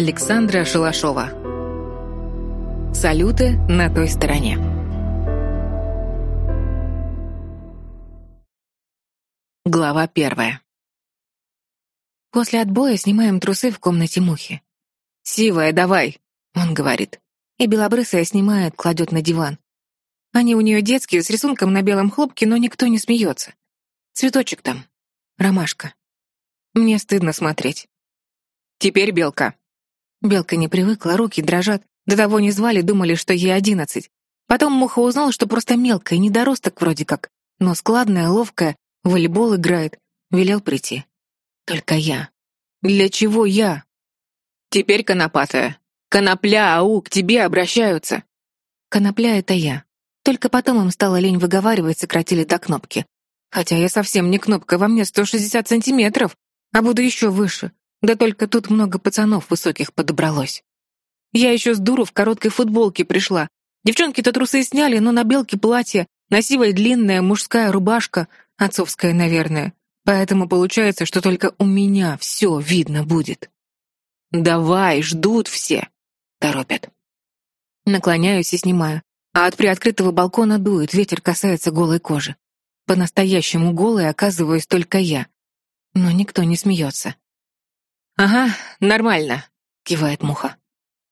Александра Шалашова. Салюты на той стороне. Глава первая. После отбоя снимаем трусы в комнате мухи. «Сивая, давай!» — он говорит. И белобрысая снимает, кладет на диван. Они у нее детские, с рисунком на белом хлопке, но никто не смеется. Цветочек там. Ромашка. Мне стыдно смотреть. «Теперь белка», Белка не привыкла, руки дрожат. До того не звали, думали, что ей одиннадцать. Потом Муха узнал, что просто мелкая, недоросток вроде как, но складная, ловкая, волейбол играет. Велел прийти. Только я. Для чего я? Теперь конопатая. Конопля, ау, к тебе обращаются. Конопля — это я. Только потом им стало лень выговаривать, сократили до кнопки. Хотя я совсем не кнопка, во мне 160 сантиметров, а буду еще выше. Да только тут много пацанов высоких подобралось. Я еще с дуру в короткой футболке пришла. Девчонки-то трусы сняли, но на белке платье, на сивой длинная мужская рубашка, отцовская, наверное. Поэтому получается, что только у меня все видно будет. «Давай, ждут все!» — торопят. Наклоняюсь и снимаю. А от приоткрытого балкона дует, ветер касается голой кожи. По-настоящему голой оказываюсь только я. Но никто не смеется. «Ага, нормально», — кивает муха.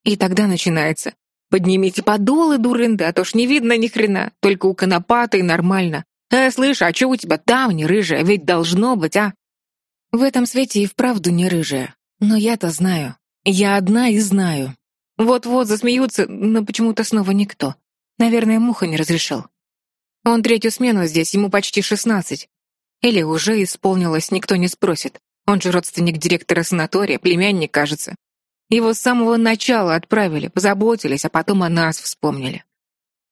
И тогда начинается. «Поднимите подолы, дурында, а то ж не видно ни хрена, только у конопатой нормально. Э, слышь, а чё у тебя там не рыжая? Ведь должно быть, а?» В этом свете и вправду не рыжая. Но я-то знаю. Я одна и знаю. Вот-вот засмеются, но почему-то снова никто. Наверное, Муха не разрешил. Он третью смену здесь, ему почти шестнадцать. Или уже исполнилось, никто не спросит. Он же родственник директора санатория, племянник, кажется. Его с самого начала отправили, позаботились, а потом о нас вспомнили.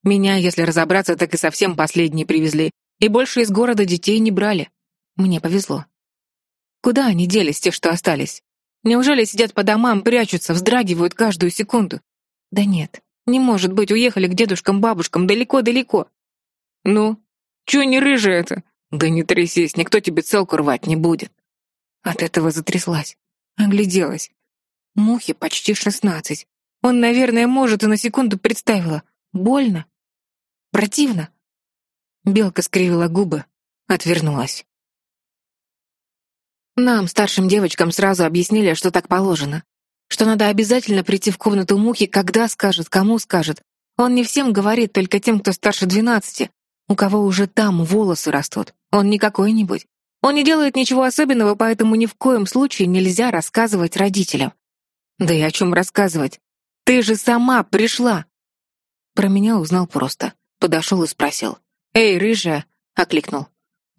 Меня, если разобраться, так и совсем последние привезли. И больше из города детей не брали. Мне повезло. Куда они делись, те, что остались? Неужели сидят по домам, прячутся, вздрагивают каждую секунду? Да нет, не может быть, уехали к дедушкам-бабушкам далеко-далеко. Ну, чё не рыжая это? Да не трясись, никто тебе целку рвать не будет. От этого затряслась, огляделась. Мухи почти шестнадцать. Он, наверное, может, и на секунду представила. Больно? Противно? Белка скривила губы, отвернулась. Нам, старшим девочкам, сразу объяснили, что так положено. Что надо обязательно прийти в комнату Мухи, когда скажет, кому скажет. Он не всем говорит, только тем, кто старше двенадцати, у кого уже там волосы растут. Он не какой-нибудь. Он не делает ничего особенного, поэтому ни в коем случае нельзя рассказывать родителям. Да и о чем рассказывать? Ты же сама пришла!» Про меня узнал просто. Подошел и спросил. «Эй, рыжая!» — окликнул.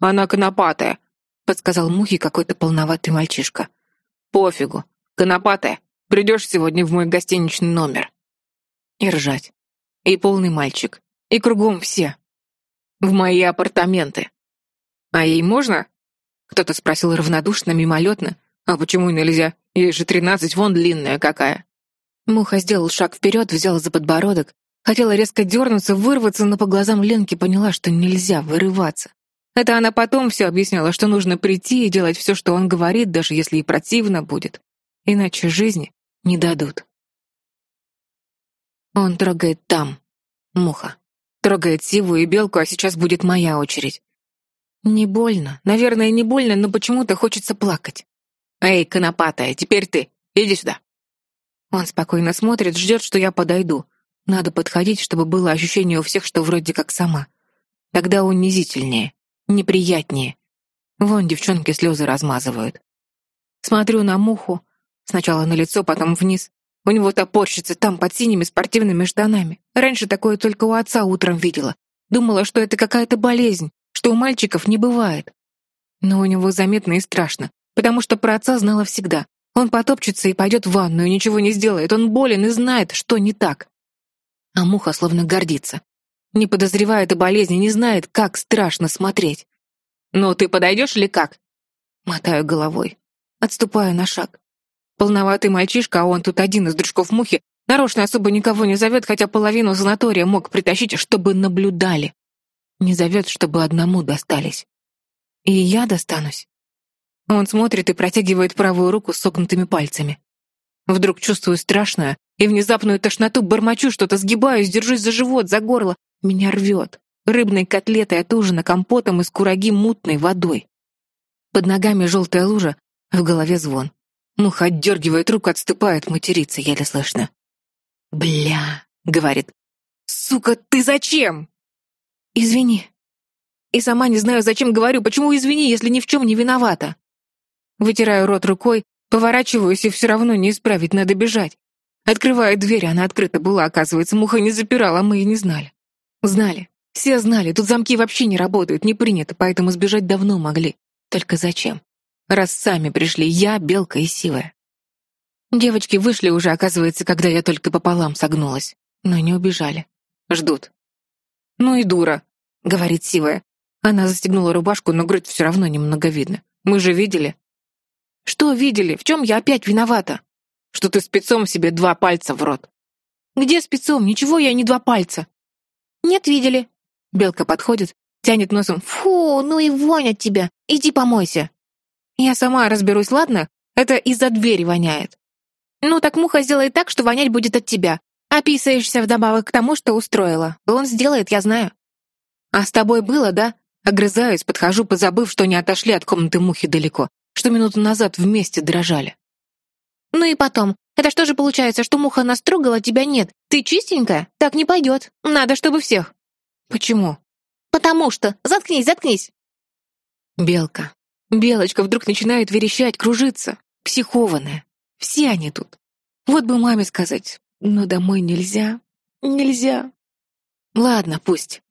«Она конопатая!» — подсказал Мухе какой-то полноватый мальчишка. «Пофигу! Конопатая! Придешь сегодня в мой гостиничный номер!» И ржать. И полный мальчик. И кругом все. «В мои апартаменты!» «А ей можно?» Кто-то спросил равнодушно, мимолетно. «А почему нельзя? Ей же тринадцать, вон длинная какая». Муха сделал шаг вперед, взяла за подбородок. Хотела резко дернуться, вырваться, но по глазам Ленки поняла, что нельзя вырываться. Это она потом все объясняла, что нужно прийти и делать все, что он говорит, даже если и противно будет. Иначе жизни не дадут. Он трогает там, муха. Трогает сиву и белку, а сейчас будет моя очередь. «Не больно. Наверное, не больно, но почему-то хочется плакать». «Эй, конопатая, теперь ты. Иди сюда». Он спокойно смотрит, ждет, что я подойду. Надо подходить, чтобы было ощущение у всех, что вроде как сама. Тогда унизительнее, неприятнее. Вон девчонки слезы размазывают. Смотрю на муху. Сначала на лицо, потом вниз. У него топорщица там, под синими спортивными штанами. Раньше такое только у отца утром видела. Думала, что это какая-то болезнь что у мальчиков не бывает. Но у него заметно и страшно, потому что про отца знала всегда. Он потопчется и пойдет в ванную, ничего не сделает. Он болен и знает, что не так. А муха словно гордится. Не подозревает о болезни, не знает, как страшно смотреть. Но ты подойдешь или как?» Мотаю головой. Отступаю на шаг. Полноватый мальчишка, а он тут один из дружков мухи, нарочно особо никого не зовет, хотя половину санатория мог притащить, чтобы наблюдали не зовет, чтобы одному достались. И я достанусь. Он смотрит и протягивает правую руку с согнутыми пальцами. Вдруг чувствую страшное и внезапную тошноту, бормочу что-то, сгибаюсь, держусь за живот, за горло. Меня рвет. Рыбной котлетой от ужина, компотом из кураги мутной водой. Под ногами желтая лужа, в голове звон. Муха отдергивает руку, отступает, матерится, еле слышно. «Бля!» — говорит. «Сука, ты зачем?» «Извини. И сама не знаю, зачем говорю, почему извини, если ни в чем не виновата?» Вытираю рот рукой, поворачиваюсь, и все равно не исправить, надо бежать. Открываю дверь, она открыта была, оказывается, муха не запирала, а мы и не знали. Знали. Все знали, тут замки вообще не работают, не принято, поэтому сбежать давно могли. Только зачем? Раз сами пришли, я, Белка и Сивая. Девочки вышли уже, оказывается, когда я только пополам согнулась. Но не убежали. Ждут. «Ну и дура», — говорит Сивая. Она застегнула рубашку, но грудь все равно немного видно. «Мы же видели». «Что видели? В чем я опять виновата?» «Что ты спецом себе два пальца в рот». «Где спецом? Ничего я не два пальца». «Нет, видели». Белка подходит, тянет носом. «Фу, ну и вонь от тебя. Иди помойся». «Я сама разберусь, ладно? Это из-за двери воняет». «Ну так муха сделает так, что вонять будет от тебя. Описываешься вдобавок к тому, что устроила. Он сделает, я знаю. А с тобой было, да? Огрызаюсь, подхожу, позабыв, что не отошли от комнаты мухи далеко, что минуту назад вместе дрожали. Ну и потом. Это что же получается, что муха настрогала, а тебя нет? Ты чистенькая? Так не пойдет. Надо, чтобы всех. Почему? Потому что. Заткнись, заткнись. Белка. Белочка вдруг начинает верещать, кружиться. Психованная. Все они тут. Вот бы маме сказать. Ну Но домой нельзя. Нельзя. Ладно, пусть.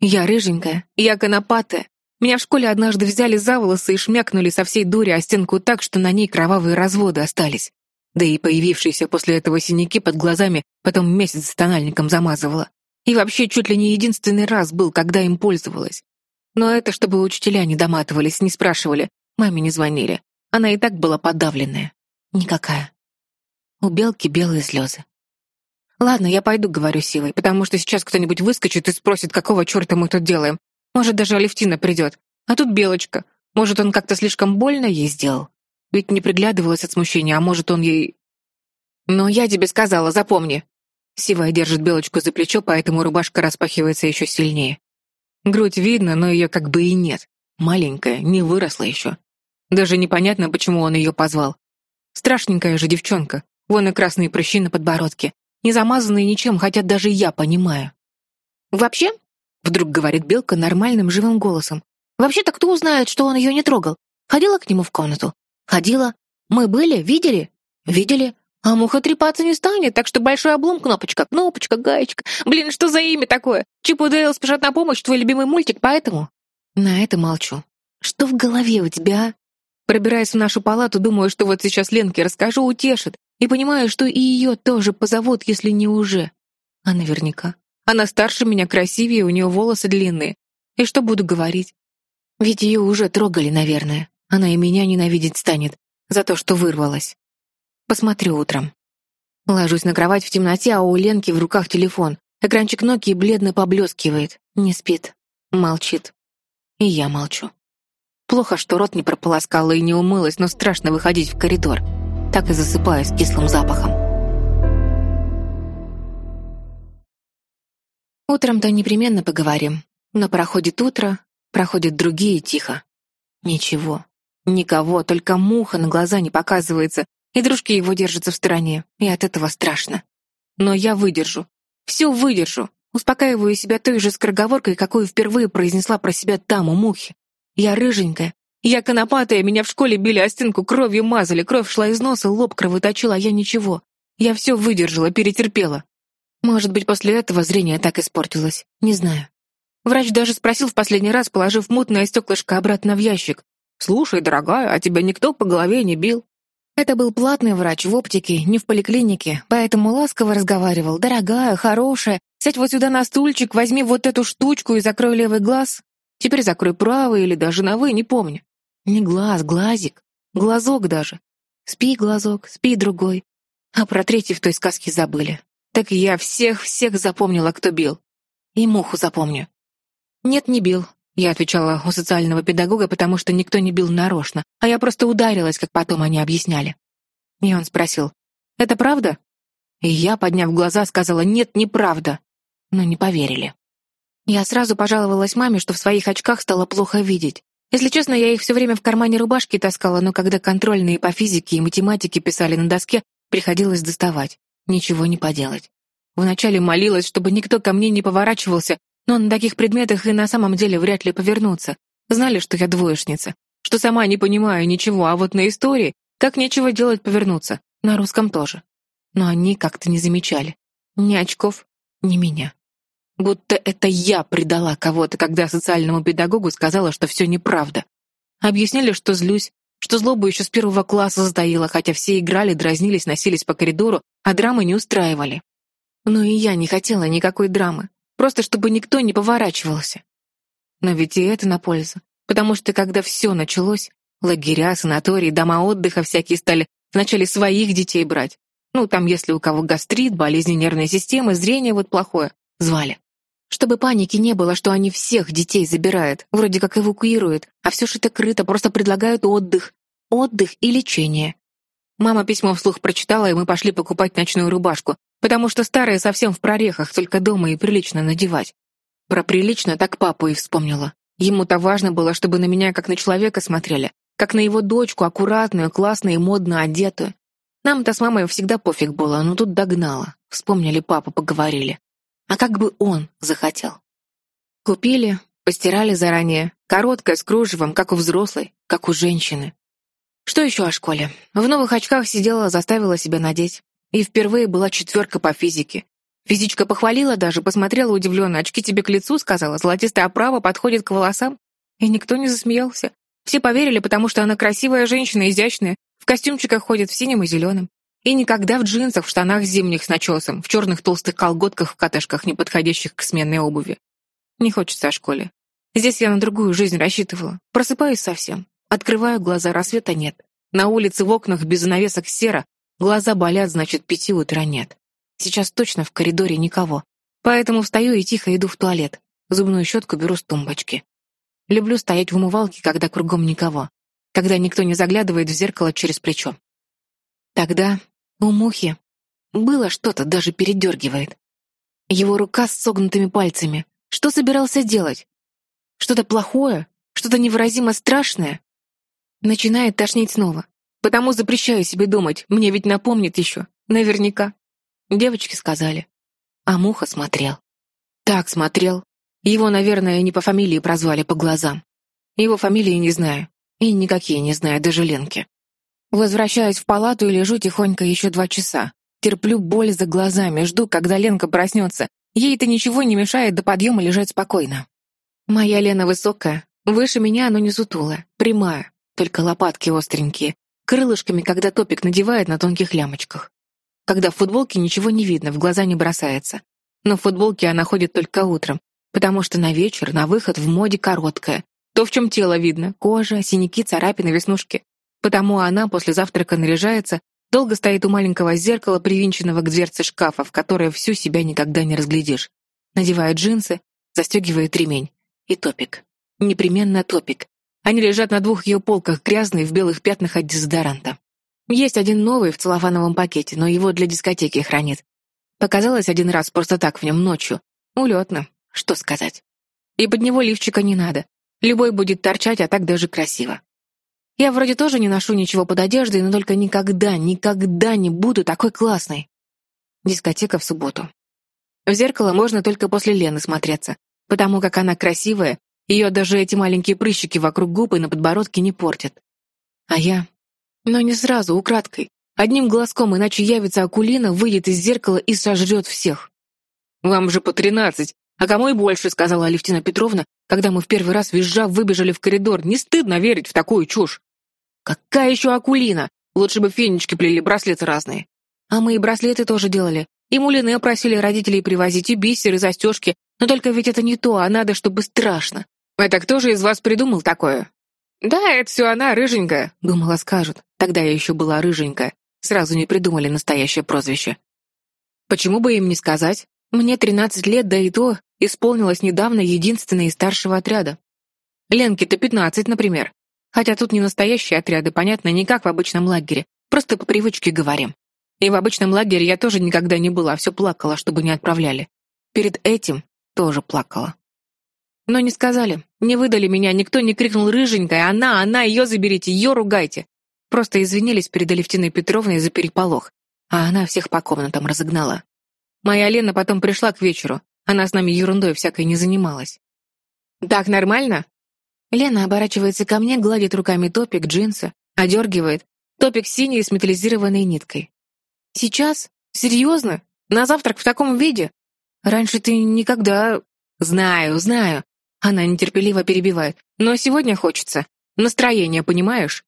Я рыженькая, я конопатая. Меня в школе однажды взяли за волосы и шмякнули со всей дури о стенку так, что на ней кровавые разводы остались. Да и появившиеся после этого синяки под глазами потом месяц с тональником замазывала. И вообще чуть ли не единственный раз был, когда им пользовалась. Но это чтобы учителя не доматывались, не спрашивали, маме не звонили. Она и так была подавленная. Никакая. У белки белые слезы. Ладно, я пойду, говорю силой, потому что сейчас кто-нибудь выскочит и спросит, какого черта мы тут делаем. Может, даже Алевтина придет. А тут Белочка. Может, он как-то слишком больно ей сделал? Ведь не приглядывалась от смущения, а может, он ей... Но я тебе сказала, запомни. Сивая держит Белочку за плечо, поэтому рубашка распахивается еще сильнее. Грудь видно, но ее как бы и нет. Маленькая, не выросла еще. Даже непонятно, почему он ее позвал. Страшненькая же девчонка. Вон и красные прыщи на подбородке не замазанные ничем, хотя даже я понимаю. «Вообще?» — вдруг говорит Белка нормальным живым голосом. «Вообще-то кто узнает, что он ее не трогал? Ходила к нему в комнату? Ходила. Мы были, видели? Видели. А муха трепаться не станет, так что большой облом, кнопочка, кнопочка, гаечка. Блин, что за имя такое? Чип и Дейл спешат на помощь, твой любимый мультик, поэтому...» На это молчу. «Что в голове у тебя. А? Пробираясь в нашу палату, думаю, что вот сейчас Ленке расскажу, утешит. И понимаю, что и ее тоже позовут, если не уже. А наверняка. Она старше меня, красивее, у нее волосы длинные. И что буду говорить? Ведь ее уже трогали, наверное. Она и меня ненавидеть станет за то, что вырвалась. Посмотрю утром. Ложусь на кровать в темноте, а у Ленки в руках телефон. Экранчик Nokia бледно поблескивает. Не спит. Молчит. И я молчу. Плохо, что рот не прополоскала и не умылась, но страшно выходить в коридор так и засыпаю с кислым запахом. Утром-то непременно поговорим, но проходит утро, проходят другие тихо. Ничего, никого, только муха на глаза не показывается, и дружки его держатся в стороне, и от этого страшно. Но я выдержу, все выдержу, успокаиваю себя той же скороговоркой, какую впервые произнесла про себя там у мухи. Я рыженькая, я конопатая, меня в школе били о стенку, кровью мазали, кровь шла из носа, лоб кровоточила, а я ничего. Я все выдержала, перетерпела. Может быть, после этого зрение так испортилось. Не знаю. Врач даже спросил в последний раз, положив мутное стеклышко обратно в ящик. «Слушай, дорогая, а тебя никто по голове не бил?» Это был платный врач в оптике, не в поликлинике, поэтому ласково разговаривал. «Дорогая, хорошая, сядь вот сюда на стульчик, возьми вот эту штучку и закрой левый глаз. Теперь закрой правый или даже новый, не помню. Не глаз, глазик, глазок даже. Спи, глазок, спи, другой. А про третий в той сказке забыли. Так я всех-всех запомнила, кто бил. И муху запомню. Нет, не бил. Я отвечала у социального педагога, потому что никто не бил нарочно, а я просто ударилась, как потом они объясняли. И он спросил, «Это правда?» И я, подняв глаза, сказала, «Нет, неправда». Но не поверили. Я сразу пожаловалась маме, что в своих очках стало плохо видеть. Если честно, я их все время в кармане рубашки таскала, но когда контрольные по физике и математике писали на доске, приходилось доставать. Ничего не поделать. Вначале молилась, чтобы никто ко мне не поворачивался, но на таких предметах и на самом деле вряд ли повернуться. Знали, что я двоечница, что сама не понимаю ничего, а вот на истории как нечего делать повернуться, на русском тоже. Но они как-то не замечали. Ни очков, ни меня. Будто это я предала кого-то, когда социальному педагогу сказала, что все неправда. Объяснили, что злюсь, что злобу еще с первого класса сдаила, хотя все играли, дразнились, носились по коридору, а драмы не устраивали. Но и я не хотела никакой драмы, просто чтобы никто не поворачивался. Но ведь и это на пользу, потому что когда все началось, лагеря, санатории, дома отдыха всякие стали вначале своих детей брать. Ну, там, если у кого гастрит, болезни нервной системы, зрение вот плохое, звали чтобы паники не было, что они всех детей забирают, вроде как эвакуируют, а все шито крыто, просто предлагают отдых. Отдых и лечение. Мама письмо вслух прочитала, и мы пошли покупать ночную рубашку, потому что старая совсем в прорехах, только дома и прилично надевать. Про прилично так папу и вспомнила. Ему-то важно было, чтобы на меня как на человека смотрели, как на его дочку, аккуратную, классную и модно одетую. Нам-то с мамой всегда пофиг было, но тут догнала. Вспомнили папу, поговорили а как бы он захотел. Купили, постирали заранее, короткое, с кружевом, как у взрослой, как у женщины. Что еще о школе? В новых очках сидела, заставила себя надеть. И впервые была четверка по физике. Физичка похвалила даже, посмотрела удивленно, очки тебе к лицу, сказала, золотистая оправа подходит к волосам. И никто не засмеялся. Все поверили, потому что она красивая женщина, изящная, в костюмчиках ходит в синем и зеленом. И никогда в джинсах, в штанах зимних с начесом, в черных толстых колготках, в катышках, не подходящих к сменной обуви. Не хочется о школе. Здесь я на другую жизнь рассчитывала. Просыпаюсь совсем. Открываю глаза, рассвета нет. На улице в окнах без навесок серо. Глаза болят, значит, пяти утра нет. Сейчас точно в коридоре никого. Поэтому встаю и тихо иду в туалет. Зубную щетку беру с тумбочки. Люблю стоять в умывалке, когда кругом никого. Когда никто не заглядывает в зеркало через плечо. Тогда у Мухи было что-то даже передергивает. Его рука с согнутыми пальцами. Что собирался делать? Что-то плохое? Что-то невыразимо страшное? Начинает тошнить снова. Потому запрещаю себе думать, мне ведь напомнит еще. Наверняка. Девочки сказали. А Муха смотрел. Так смотрел. Его, наверное, не по фамилии прозвали, по глазам. Его фамилии не знаю. И никакие не знаю, даже Ленки. Возвращаюсь в палату и лежу тихонько еще два часа. Терплю боль за глазами, жду, когда Ленка проснется. Ей-то ничего не мешает до подъема лежать спокойно. Моя Лена высокая, выше меня, но не сутулая, прямая, только лопатки остренькие, крылышками, когда топик надевает на тонких лямочках. Когда в футболке ничего не видно, в глаза не бросается. Но в футболке она ходит только утром, потому что на вечер, на выход в моде короткая. То, в чем тело видно, кожа, синяки, царапины, веснушки потому она после завтрака наряжается, долго стоит у маленького зеркала, привинченного к дверце шкафа, в которое всю себя никогда не разглядишь. Надевает джинсы, застегивает ремень. И топик. Непременно топик. Они лежат на двух ее полках, грязные, в белых пятнах от дезодоранта. Есть один новый в целлофановом пакете, но его для дискотеки хранит. Показалось один раз просто так в нем ночью. Улетно, что сказать. И под него лифчика не надо. Любой будет торчать, а так даже красиво. Я вроде тоже не ношу ничего под одеждой, но только никогда, никогда не буду такой классной. Дискотека в субботу. В зеркало можно только после Лены смотреться, потому как она красивая, ее даже эти маленькие прыщики вокруг губы и на подбородке не портят. А я... Но не сразу, украдкой. Одним глазком, иначе явится Акулина, выйдет из зеркала и сожрет всех. «Вам же по тринадцать, а кому и больше», — сказала Алевтина Петровна, когда мы в первый раз визжа выбежали в коридор. «Не стыдно верить в такую чушь!» Какая еще Акулина? Лучше бы фенечки плели, браслеты разные. А мы и браслеты тоже делали. И мулины просили родителей привозить и бисер, и застежки. Но только ведь это не то, а надо, чтобы страшно. А это кто же из вас придумал такое? Да, это все она, рыженькая, думала, скажут. Тогда я еще была рыженькая. Сразу не придумали настоящее прозвище. Почему бы им не сказать? Мне 13 лет, да и то, исполнилось недавно единственное из старшего отряда. Ленке-то 15, например. Хотя тут не настоящие отряды, понятно, не как в обычном лагере. Просто по привычке говорим. И в обычном лагере я тоже никогда не была, все плакала, чтобы не отправляли. Перед этим тоже плакала. Но не сказали, не выдали меня, никто не крикнул «Рыженькая! Она! Она! Ее заберите! Ее ругайте!» Просто извинились перед Алевтиной Петровной за переполох, а она всех по комнатам разогнала. Моя Лена потом пришла к вечеру, она с нами ерундой всякой не занималась. «Так нормально?» Лена оборачивается ко мне, гладит руками топик джинса, одергивает. Топик синий с металлизированной ниткой. «Сейчас? Серьезно? На завтрак в таком виде? Раньше ты никогда...» «Знаю, знаю». Она нетерпеливо перебивает. «Но сегодня хочется. Настроение, понимаешь?»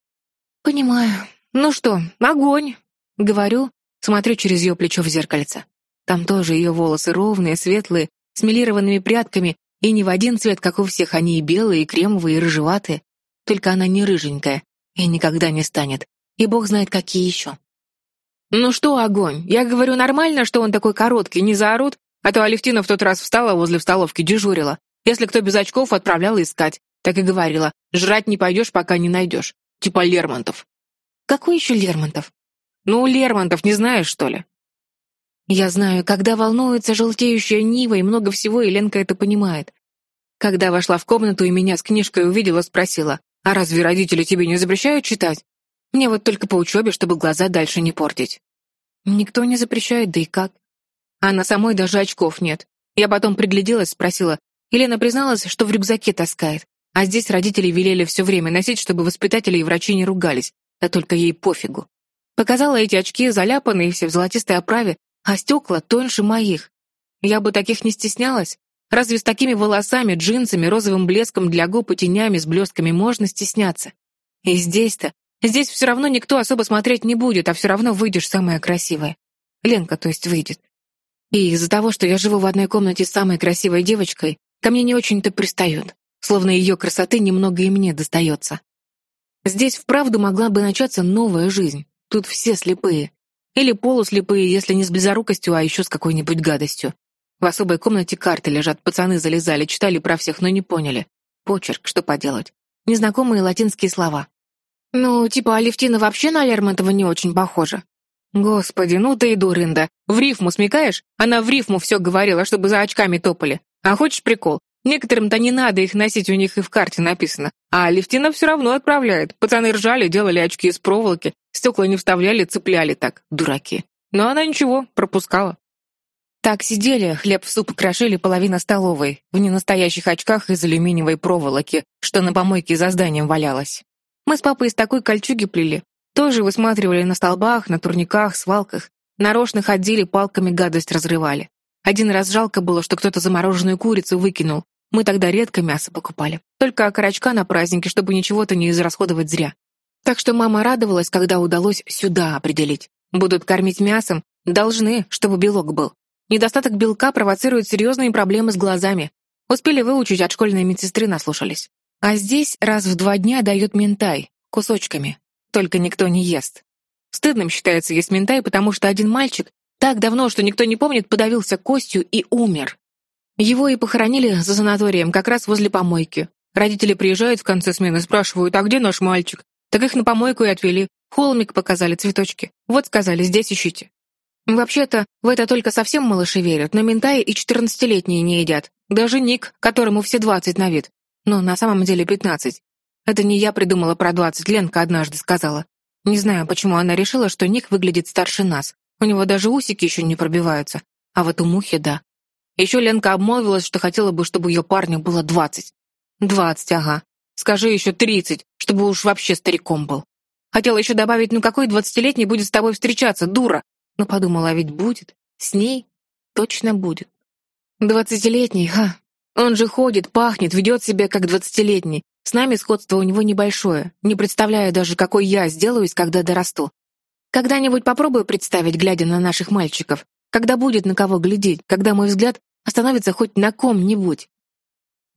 «Понимаю. Ну что, огонь!» Говорю, смотрю через ее плечо в зеркальце. Там тоже ее волосы ровные, светлые, с милированными прядками, и не в один цвет, как у всех, они и белые, и кремовые, и рыжеватые. Только она не рыженькая и никогда не станет. И бог знает, какие еще. «Ну что, огонь? Я говорю, нормально, что он такой короткий, не заорут? А то Алевтина в тот раз встала возле в столовке дежурила. Если кто без очков, отправляла искать. Так и говорила. Жрать не пойдешь, пока не найдешь. Типа Лермонтов». «Какой еще Лермонтов?» «Ну, Лермонтов, не знаешь, что ли? Я знаю, когда волнуется желтеющая нива и много всего, и Ленка это понимает. Когда вошла в комнату и меня с книжкой увидела, спросила, «А разве родители тебе не запрещают читать? Мне вот только по учебе, чтобы глаза дальше не портить». «Никто не запрещает, да и как?» А на самой даже очков нет. Я потом пригляделась, спросила. Елена призналась, что в рюкзаке таскает. А здесь родители велели все время носить, чтобы воспитатели и врачи не ругались. Да только ей пофигу. Показала эти очки, заляпанные все в золотистой оправе, а стекла тоньше моих. Я бы таких не стеснялась. Разве с такими волосами, джинсами, розовым блеском для губ и тенями с блестками можно стесняться? И здесь-то, здесь все равно никто особо смотреть не будет, а все равно выйдешь самая красивая. Ленка, то есть, выйдет. И из-за того, что я живу в одной комнате с самой красивой девочкой, ко мне не очень-то пристают, словно ее красоты немного и мне достается. Здесь вправду могла бы начаться новая жизнь, тут все слепые, или полуслепые, если не с близорукостью, а еще с какой-нибудь гадостью. В особой комнате карты лежат, пацаны залезали, читали про всех, но не поняли. Почерк, что поделать. Незнакомые латинские слова. Ну, типа Алевтина вообще на Лермонтова не очень похожа. Господи, ну ты и дурында. В рифму смекаешь? Она в рифму все говорила, чтобы за очками топали. А хочешь прикол? Некоторым-то не надо их носить, у них и в карте написано. А Левтина все равно отправляет. Пацаны ржали, делали очки из проволоки, стекла не вставляли, цепляли так, дураки. Но она ничего, пропускала. Так сидели, хлеб в суп крошили половина столовой, в ненастоящих очках из алюминиевой проволоки, что на помойке за зданием валялось. Мы с папой из такой кольчуги плели. Тоже высматривали на столбах, на турниках, свалках. Нарочно ходили, палками гадость разрывали. Один раз жалко было, что кто-то замороженную курицу выкинул. Мы тогда редко мясо покупали. Только окорочка на празднике, чтобы ничего-то не израсходовать зря. Так что мама радовалась, когда удалось сюда определить. Будут кормить мясом, должны, чтобы белок был. Недостаток белка провоцирует серьезные проблемы с глазами. Успели выучить, от школьной медсестры наслушались. А здесь раз в два дня дают ментай, кусочками. Только никто не ест. Стыдным считается есть ментай, потому что один мальчик так давно, что никто не помнит, подавился костью и умер. Его и похоронили за санаторием, как раз возле помойки. Родители приезжают в конце смены, спрашивают, а где наш мальчик? Так их на помойку и отвели. Холмик показали, цветочки. Вот сказали, здесь ищите. Вообще-то, в это только совсем малыши верят, но Ментаи и четырнадцатилетние не едят. Даже Ник, которому все двадцать на вид. Но на самом деле пятнадцать. Это не я придумала про двадцать, Ленка однажды сказала. Не знаю, почему она решила, что Ник выглядит старше нас. У него даже усики еще не пробиваются. А вот у Мухи — да. Еще Ленка обмолвилась, что хотела бы, чтобы ее парню было двадцать. Двадцать, ага. Скажи еще тридцать, чтобы уж вообще стариком был. Хотела еще добавить, ну какой двадцатилетний будет с тобой встречаться, дура? Но подумала, а ведь будет. С ней точно будет. Двадцатилетний, ха. Он же ходит, пахнет, ведет себя как двадцатилетний. С нами сходство у него небольшое. Не представляю даже, какой я сделаюсь, когда дорасту. Когда-нибудь попробую представить, глядя на наших мальчиков когда будет на кого глядеть, когда мой взгляд остановится хоть на ком-нибудь.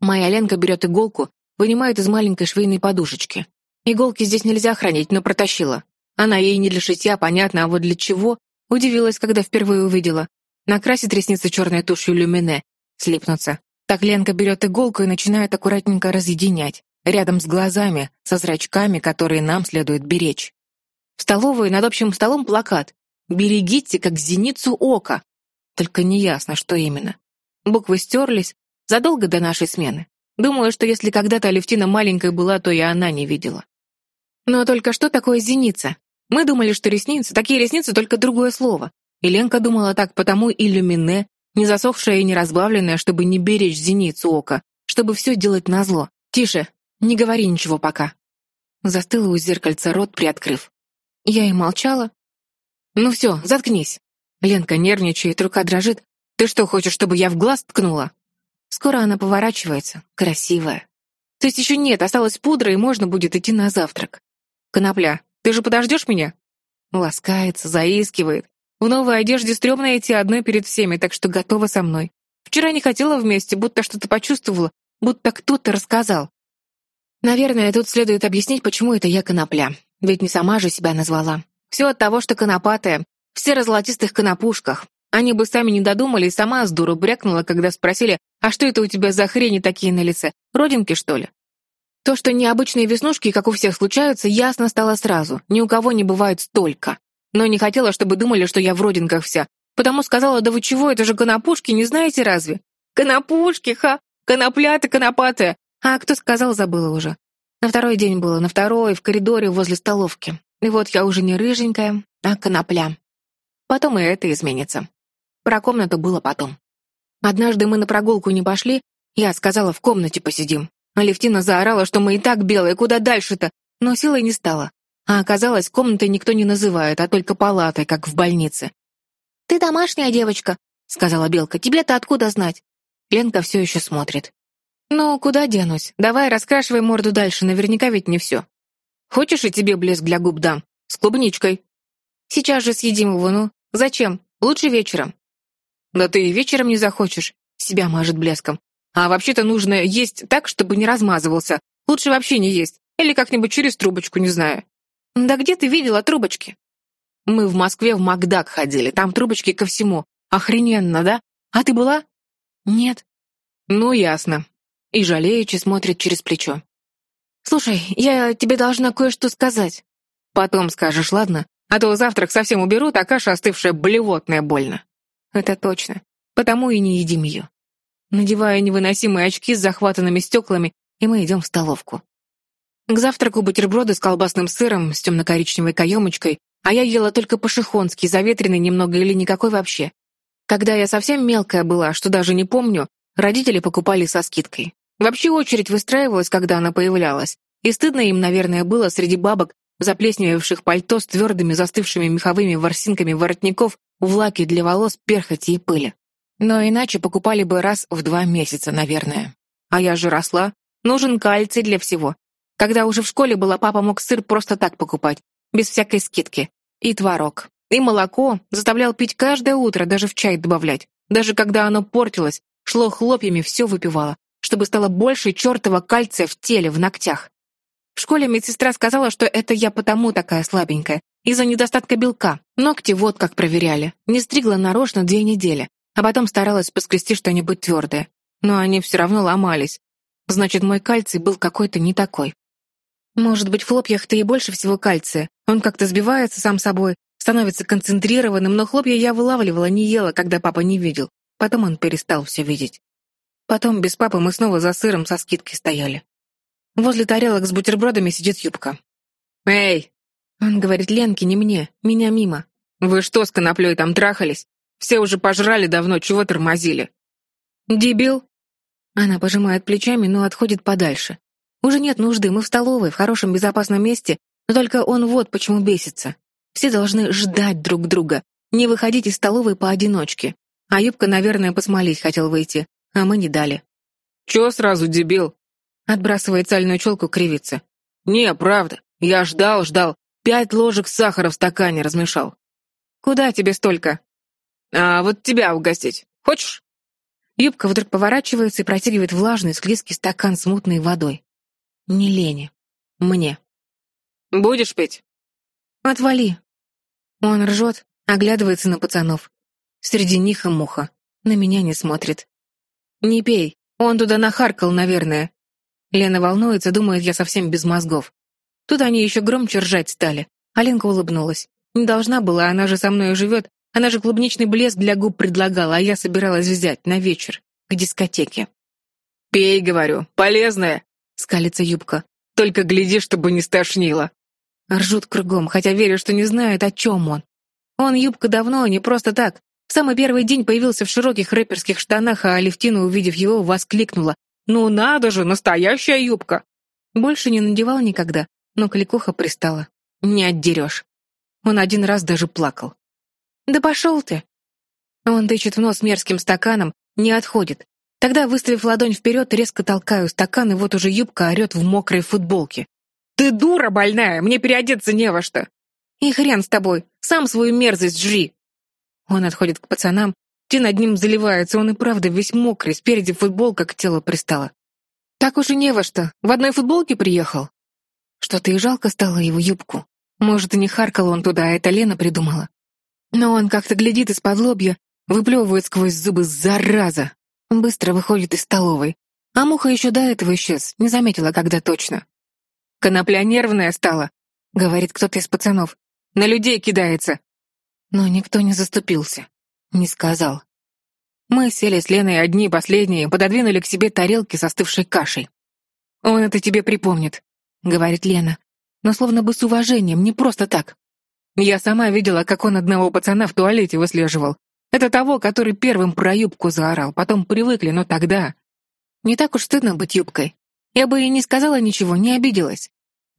Моя Ленка берет иголку, вынимает из маленькой швейной подушечки. Иголки здесь нельзя хранить, но протащила. Она ей не для шитья, понятно, а вот для чего, удивилась, когда впервые увидела. Накрасит ресницы черной тушью люмине, слипнуться. Так Ленка берет иголку и начинает аккуратненько разъединять, рядом с глазами, со зрачками, которые нам следует беречь. В столовой над общим столом плакат Берегите, как зеницу ока. Только неясно, что именно. Буквы стерлись задолго до нашей смены. Думаю, что если когда-то Алевтина маленькой была, то и она не видела. Но только что такое зеница? Мы думали, что ресницы, такие ресницы, только другое слово. И Ленка думала так, потому и люмине, не засохшая и не разбавленная, чтобы не беречь зеницу ока, чтобы все делать назло. Тише, не говори ничего пока. Застыла у зеркальца рот, приоткрыв. Я и молчала, ну все, заткнись. Ленка нервничает, рука дрожит. Ты что, хочешь, чтобы я в глаз ткнула? Скоро она поворачивается, красивая. То есть еще нет, осталась пудра, и можно будет идти на завтрак. Конопля, ты же подождешь меня? Ласкается, заискивает. В новой одежде стрёмно идти одной перед всеми, так что готова со мной. Вчера не хотела вместе, будто что-то почувствовала, будто кто-то рассказал. Наверное, тут следует объяснить, почему это я конопля. Ведь не сама же себя назвала. Все от того, что конопатая. Все в разлатистых конопушках. Они бы сами не додумали, и сама с дуру брякнула, когда спросили, а что это у тебя за хрени такие на лице? Родинки, что ли? То, что необычные веснушки, как у всех, случаются, ясно стало сразу. Ни у кого не бывает столько. Но не хотела, чтобы думали, что я в родинках вся. Потому сказала, да вы чего, это же конопушки, не знаете разве? Конопушки, ха! Конопляты, конопаты! А кто сказал, забыла уже. На второй день было, на второй, в коридоре возле столовки. И вот я уже не рыженькая, а конопля. Потом и это изменится. Про комнату было потом. Однажды мы на прогулку не пошли, я сказала, в комнате посидим. А Левтина заорала, что мы и так белые, куда дальше-то? Но силой не стало. А оказалось, комнаты никто не называет, а только палатой, как в больнице. «Ты домашняя девочка», — сказала Белка. «Тебе-то откуда знать?» Ленка все еще смотрит. «Ну, куда денусь? Давай раскрашивай морду дальше, наверняка ведь не все». Хочешь, и тебе блеск для губ дам? С клубничкой. Сейчас же съедим его, ну. Зачем? Лучше вечером. Да ты и вечером не захочешь. Себя мажет блеском. А вообще-то нужно есть так, чтобы не размазывался. Лучше вообще не есть. Или как-нибудь через трубочку, не знаю. Да где ты видела трубочки? Мы в Москве в Макдак ходили. Там трубочки ко всему. Охрененно, да? А ты была? Нет. Ну, ясно. И жалеючи смотрит через плечо. «Слушай, я тебе должна кое-что сказать». «Потом скажешь, ладно? А то завтрак совсем уберут, а каша остывшая блевотная больно». «Это точно. Потому и не едим ее». Надевая невыносимые очки с захватанными стеклами, и мы идем в столовку. К завтраку бутерброды с колбасным сыром, с темно-коричневой каемочкой, а я ела только по-шихонски, заветренный немного или никакой вообще. Когда я совсем мелкая была, что даже не помню, родители покупали со скидкой. Вообще очередь выстраивалась, когда она появлялась, и стыдно им, наверное, было среди бабок, заплесневевших пальто с твердыми застывшими меховыми ворсинками воротников в лаке для волос, перхоти и пыли. Но иначе покупали бы раз в два месяца, наверное. А я же росла. Нужен кальций для всего. Когда уже в школе была, папа мог сыр просто так покупать, без всякой скидки. И творог. И молоко заставлял пить каждое утро, даже в чай добавлять. Даже когда оно портилось, шло хлопьями, все выпивало чтобы стало больше чертова кальция в теле, в ногтях. В школе медсестра сказала, что это я потому такая слабенькая, из-за недостатка белка. Ногти вот как проверяли. Не стригла нарочно две недели, а потом старалась поскрести что-нибудь твердое. Но они все равно ломались. Значит, мой кальций был какой-то не такой. Может быть, в хлопьях-то и больше всего кальция. Он как-то сбивается сам собой, становится концентрированным, но хлопья я вылавливала, не ела, когда папа не видел. Потом он перестал все видеть. Потом без папы мы снова за сыром со скидкой стояли. Возле тарелок с бутербродами сидит юбка. «Эй!» Он говорит Ленке, не мне, меня мимо. «Вы что с коноплей там трахались? Все уже пожрали давно, чего тормозили?» «Дебил!» Она пожимает плечами, но отходит подальше. «Уже нет нужды, мы в столовой, в хорошем безопасном месте, но только он вот почему бесится. Все должны ждать друг друга, не выходить из столовой поодиночке. А юбка, наверное, посмолить хотел выйти а мы не дали. Чё сразу, дебил?» Отбрасывает сальную челку, кривится. «Не, правда. Я ждал, ждал. Пять ложек сахара в стакане размешал». «Куда тебе столько?» «А вот тебя угостить. Хочешь?» Юбка вдруг поворачивается и протягивает влажный, склизкий стакан с мутной водой. «Не лени. Мне». «Будешь пить?» «Отвали». Он ржет, оглядывается на пацанов. Среди них и муха. На меня не смотрит. Не пей, он туда нахаркал, наверное. Лена волнуется, думает, я совсем без мозгов. Тут они еще громче ржать стали. Аленка улыбнулась. Не должна была, она же со мной живет. Она же клубничный блеск для губ предлагала, а я собиралась взять на вечер, к дискотеке. «Пей, — говорю, — полезное!» — скалится юбка. «Только гляди, чтобы не стошнило!» Ржут кругом, хотя верю, что не знают, о чем он. Он юбка давно, не просто так самый первый день появился в широких рэперских штанах, а Алевтина, увидев его, воскликнула. «Ну надо же, настоящая юбка!» Больше не надевал никогда, но Каликуха пристала. «Не отдерешь». Он один раз даже плакал. «Да пошел ты!» Он дычит в нос мерзким стаканом, не отходит. Тогда, выставив ладонь вперед, резко толкаю стакан, и вот уже юбка орет в мокрой футболке. «Ты дура больная! Мне переодеться не во что!» «И хрен с тобой! Сам свою мерзость жри!» Он отходит к пацанам, те над ним заливаются, он и правда весь мокрый, спереди футболка к телу пристала. «Так уж и не во что, в одной футболке приехал». Что-то и жалко стало его юбку. Может, и не харкал он туда, а это Лена придумала. Но он как-то глядит из-под лобья, выплевывает сквозь зубы «зараза». Быстро выходит из столовой. А муха еще до этого исчез, не заметила, когда точно. «Конопля нервная стала», — говорит кто-то из пацанов. «На людей кидается». Но никто не заступился, не сказал. Мы сели с Леной одни последние, пододвинули к себе тарелки с остывшей кашей. «Он это тебе припомнит», — говорит Лена, но словно бы с уважением, не просто так. Я сама видела, как он одного пацана в туалете выслеживал. Это того, который первым про юбку заорал, потом привыкли, но тогда... Не так уж стыдно быть юбкой. Я бы и не сказала ничего, не обиделась.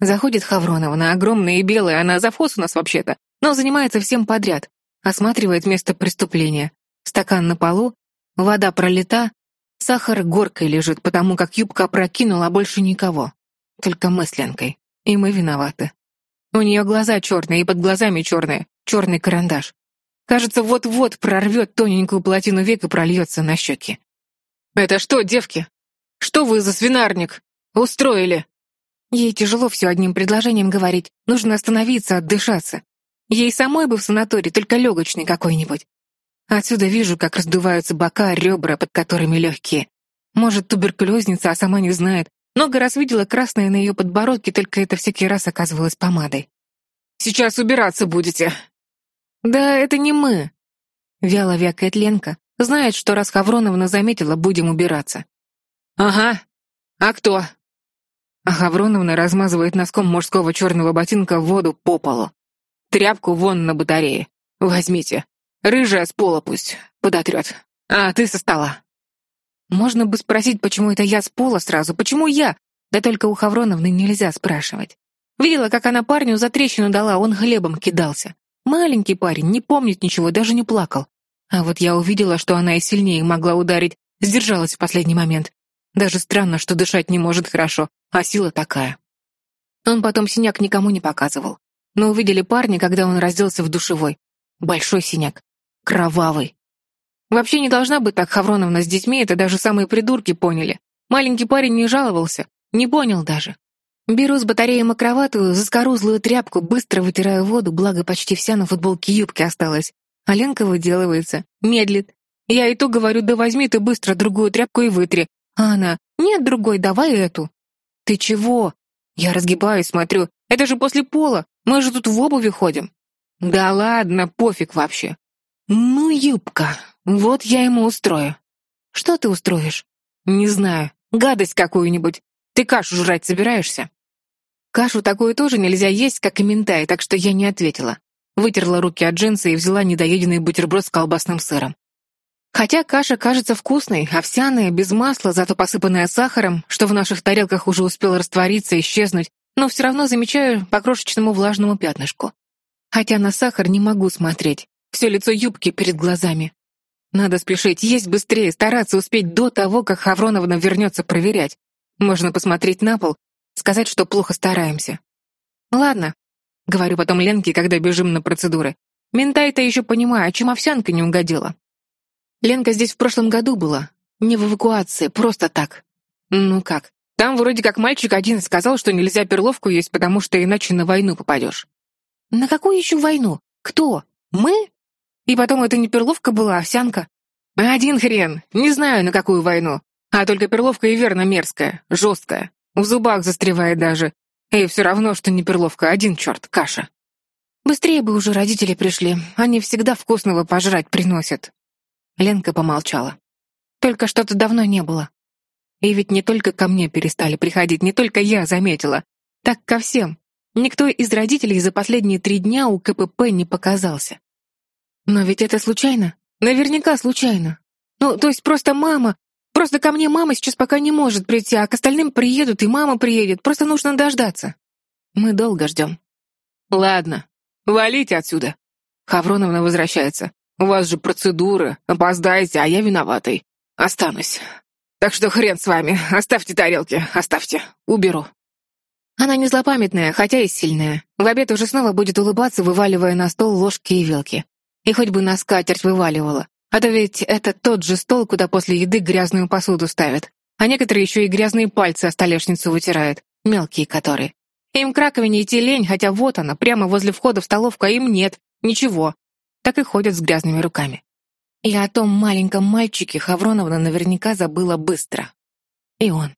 Заходит Хавронова, она огромная и белая, она завхоз у нас вообще-то, но занимается всем подряд. Осматривает место преступления. Стакан на полу, вода пролита, сахар горкой лежит, потому как юбка опрокинула, а больше никого. Только мы с Ленкой. И мы виноваты. У нее глаза черные, и под глазами черные. Черный карандаш. Кажется, вот-вот прорвет тоненькую плотину век и прольется на щеки. «Это что, девки? Что вы за свинарник? Устроили?» Ей тяжело все одним предложением говорить. Нужно остановиться, отдышаться. Ей самой бы в санатории только легочный какой-нибудь. Отсюда вижу, как раздуваются бока, ребра, под которыми легкие. Может, туберкулезница, а сама не знает. Много раз видела красное на ее подбородке, только это всякий раз оказывалось помадой. «Сейчас убираться будете!» «Да, это не мы!» Вяло вякает Ленка. Знает, что раз Хавроновна заметила, будем убираться. «Ага. А кто?» а Гавроновна размазывает носком мужского черного ботинка воду по полу. «Тряпку вон на батарее. Возьмите. Рыжая с пола пусть. Подотрет. А ты со стола». Можно бы спросить, почему это я с пола сразу, почему я? Да только у Хавроновны нельзя спрашивать. Видела, как она парню за трещину дала, он хлебом кидался. Маленький парень, не помнит ничего, даже не плакал. А вот я увидела, что она и сильнее могла ударить, сдержалась в последний момент. Даже странно, что дышать не может хорошо, а сила такая. Он потом синяк никому не показывал. Но увидели парня, когда он разделся в душевой. Большой синяк. Кровавый. Вообще не должна быть так Хавроновна с детьми, это даже самые придурки поняли. Маленький парень не жаловался, не понял даже. Беру с батареи макроватую, заскорузлую тряпку, быстро вытираю воду, благо почти вся на футболке юбки осталась. Аленка выделывается, медлит. Я и то говорю, да возьми ты быстро другую тряпку и вытри, Анна, нет другой, давай эту. Ты чего? Я разгибаюсь, смотрю. Это же после пола. Мы же тут в обуви ходим. Да ладно, пофиг вообще. Ну, юбка. Вот я ему устрою. Что ты устроишь? Не знаю. Гадость какую-нибудь. Ты кашу жрать собираешься? Кашу такую тоже нельзя есть, как и ментай, так что я не ответила. Вытерла руки от джинсы и взяла недоеденный бутерброд с колбасным сыром. Хотя каша кажется вкусной, а овсяная, без масла, зато посыпанная сахаром, что в наших тарелках уже успел раствориться, и исчезнуть, но все равно замечаю по крошечному влажному пятнышку. Хотя на сахар не могу смотреть. Все лицо юбки перед глазами. Надо спешить, есть быстрее, стараться успеть до того, как Хавроновна вернется проверять. Можно посмотреть на пол, сказать, что плохо стараемся. Ладно, говорю потом Ленке, когда бежим на процедуры. Ментай-то еще понимаю, а чем овсянка не угодила. Ленка здесь в прошлом году была. Не в эвакуации, просто так. Ну как? Там вроде как мальчик один сказал, что нельзя перловку есть, потому что иначе на войну попадешь. На какую еще войну? Кто? Мы? И потом это не перловка была, а овсянка. Один хрен. Не знаю, на какую войну. А только перловка и верно мерзкая, жесткая. В зубах застревает даже. И все равно, что не перловка, один черт, каша. Быстрее бы уже родители пришли. Они всегда вкусного пожрать приносят. Ленка помолчала. «Только что-то давно не было. И ведь не только ко мне перестали приходить, не только я заметила. Так ко всем. Никто из родителей за последние три дня у КПП не показался. Но ведь это случайно. Наверняка случайно. Ну, то есть просто мама... Просто ко мне мама сейчас пока не может прийти, а к остальным приедут, и мама приедет. Просто нужно дождаться. Мы долго ждем. Ладно, валите отсюда. Хавроновна возвращается. У вас же процедуры Опоздаете, а я виноватый. Останусь. Так что хрен с вами. Оставьте тарелки. Оставьте. Уберу». Она не злопамятная, хотя и сильная. В обед уже снова будет улыбаться, вываливая на стол ложки и вилки. И хоть бы на скатерть вываливала. А то ведь это тот же стол, куда после еды грязную посуду ставят. А некоторые еще и грязные пальцы о столешницу вытирают. Мелкие которые. Им к раковине идти лень, хотя вот она, прямо возле входа в столовку, а им нет. Ничего так и ходят с грязными руками. И о том маленьком мальчике Хавроновна наверняка забыла быстро. И он.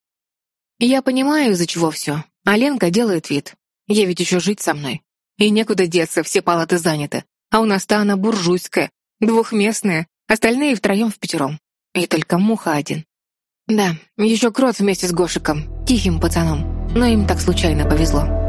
Я понимаю, из-за чего все, а Ленка делает вид. Ей ведь еще жить со мной. И некуда деться, все палаты заняты. А у нас-то она буржуйская, двухместная, остальные втроем в пятером. И только муха один. Да, еще крот вместе с Гошиком, тихим пацаном, но им так случайно повезло.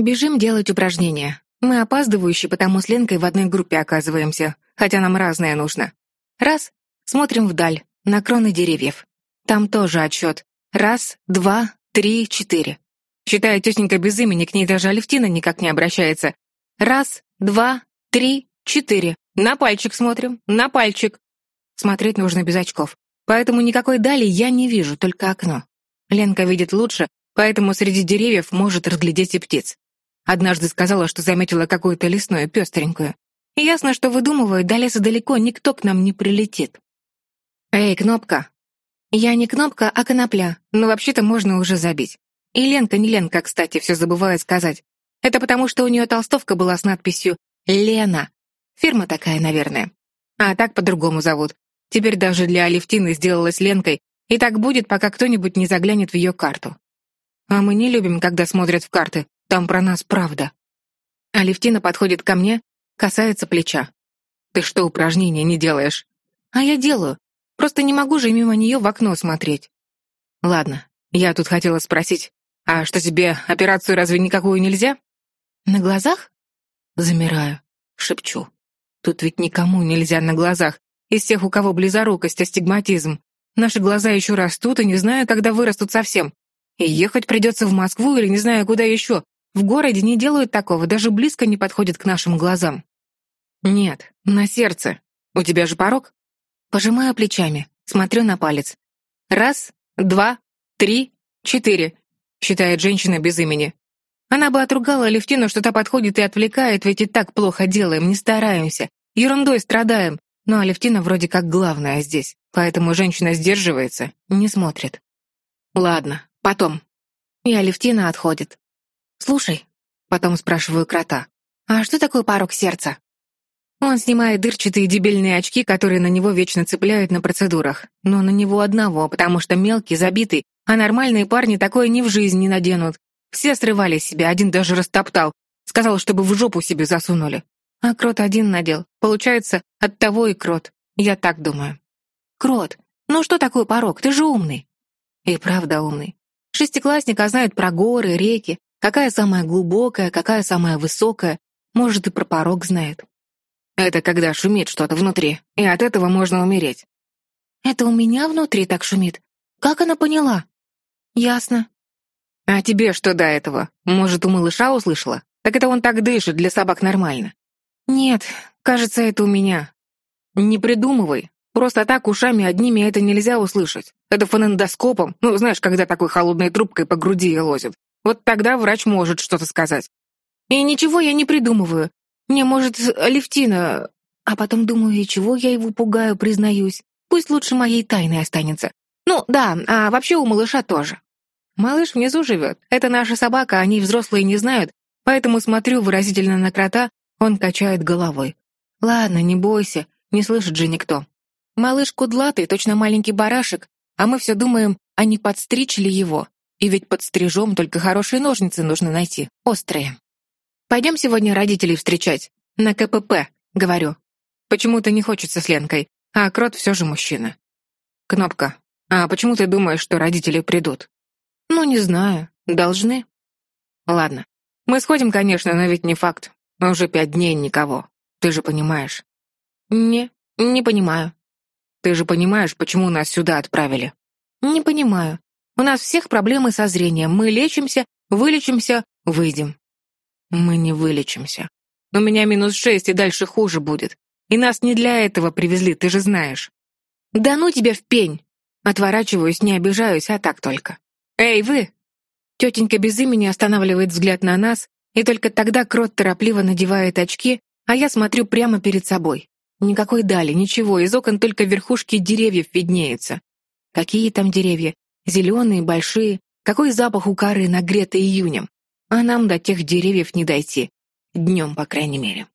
Бежим делать упражнения. Мы опаздывающие, потому с Ленкой в одной группе оказываемся, хотя нам разное нужно. Раз — смотрим вдаль, на кроны деревьев. Там тоже отчет. Раз, два, три, четыре. Считая тетенька без имени, к ней даже Алевтина никак не обращается. Раз, два, три, четыре. На пальчик смотрим, на пальчик. Смотреть нужно без очков. Поэтому никакой дали я не вижу, только окно. Ленка видит лучше, поэтому среди деревьев может разглядеть и птиц. Однажды сказала, что заметила какую-то лесную пестренькую. Ясно, что выдумываю, до леса далеко никто к нам не прилетит. «Эй, Кнопка!» «Я не Кнопка, а Конопля, но вообще-то можно уже забить. И Ленка не Ленка, кстати, все забываю сказать. Это потому, что у нее толстовка была с надписью «Лена». Фирма такая, наверное. А так по-другому зовут. Теперь даже для Алевтины сделалась Ленкой, и так будет, пока кто-нибудь не заглянет в ее карту. А мы не любим, когда смотрят в карты, там про нас правда. Алевтина подходит ко мне, касается плеча. Ты что, упражнения не делаешь? А я делаю. Просто не могу же мимо нее в окно смотреть. Ладно, я тут хотела спросить, а что тебе, операцию разве никакую нельзя? На глазах? Замираю, шепчу. Тут ведь никому нельзя на глазах, из тех, у кого близорукость, астигматизм. Наши глаза еще растут и не знаю, когда вырастут совсем. И ехать придется в Москву или не знаю куда еще, в городе не делают такого, даже близко не подходит к нашим глазам. Нет, на сердце. У тебя же порог? Пожимаю плечами, смотрю на палец. Раз, два, три, четыре, считает женщина без имени. Она бы отругала Левтину, что-то подходит и отвлекает, ведь и так плохо делаем, не стараемся, ерундой страдаем. Ну а Левтина вроде как главная здесь, поэтому женщина сдерживается, не смотрит. Ладно, потом. И Алевтина отходит. «Слушай», — потом спрашиваю крота, «а что такое порог сердца?» Он снимает дырчатые дебильные очки, которые на него вечно цепляют на процедурах. Но на него одного, потому что мелкий, забитый, а нормальные парни такое ни в жизнь не наденут. Все срывали себя, один даже растоптал. Сказал, чтобы в жопу себе засунули. А крот один надел. Получается, от того и крот. Я так думаю. Крот, ну что такое порог? Ты же умный. И правда умный. Шестиклассник, а знает про горы, реки какая самая глубокая, какая самая высокая, может, и про порог знает. Это когда шумит что-то внутри, и от этого можно умереть. Это у меня внутри так шумит. Как она поняла? Ясно. А тебе что до этого? Может, у малыша услышала? Так это он так дышит, для собак нормально. Нет, кажется, это у меня. Не придумывай. Просто так ушами одними это нельзя услышать. Это фонендоскопом, ну, знаешь, когда такой холодной трубкой по груди лозит. Вот тогда врач может что-то сказать. И ничего я не придумываю. Мне, может, Левтина... А потом думаю, и чего я его пугаю, признаюсь. Пусть лучше моей тайной останется. Ну, да, а вообще у малыша тоже. Малыш внизу живет. Это наша собака, они взрослые не знают, поэтому смотрю выразительно на крота, он качает головой. Ладно, не бойся, не слышит же никто. Малыш кудлатый, точно маленький барашек, а мы все думаем, а не подстричь ли его. И ведь под стрижом только хорошие ножницы нужно найти, острые. Пойдем сегодня родителей встречать. На КПП, говорю. Почему-то не хочется с Ленкой, а Крот все же мужчина. Кнопка. А почему ты думаешь, что родители придут? Ну, не знаю. Должны. Ладно. Мы сходим, конечно, но ведь не факт. Мы уже пять дней никого. Ты же понимаешь. Не, не понимаю. Ты же понимаешь, почему нас сюда отправили? Не понимаю. У нас всех проблемы со зрением. Мы лечимся, вылечимся, выйдем. Мы не вылечимся. У меня минус шесть, и дальше хуже будет. И нас не для этого привезли, ты же знаешь. Да ну тебя в пень! Отворачиваюсь, не обижаюсь, а так только. Эй, вы! Тетенька без имени останавливает взгляд на нас, и только тогда крот торопливо надевает очки, а я смотрю прямо перед собой. Никакой дали, ничего, из окон только верхушки деревьев виднеются. Какие там деревья? зеленые, большие. Какой запах у кары нагретой июнем. А нам до тех деревьев не дойти. Днем, по крайней мере.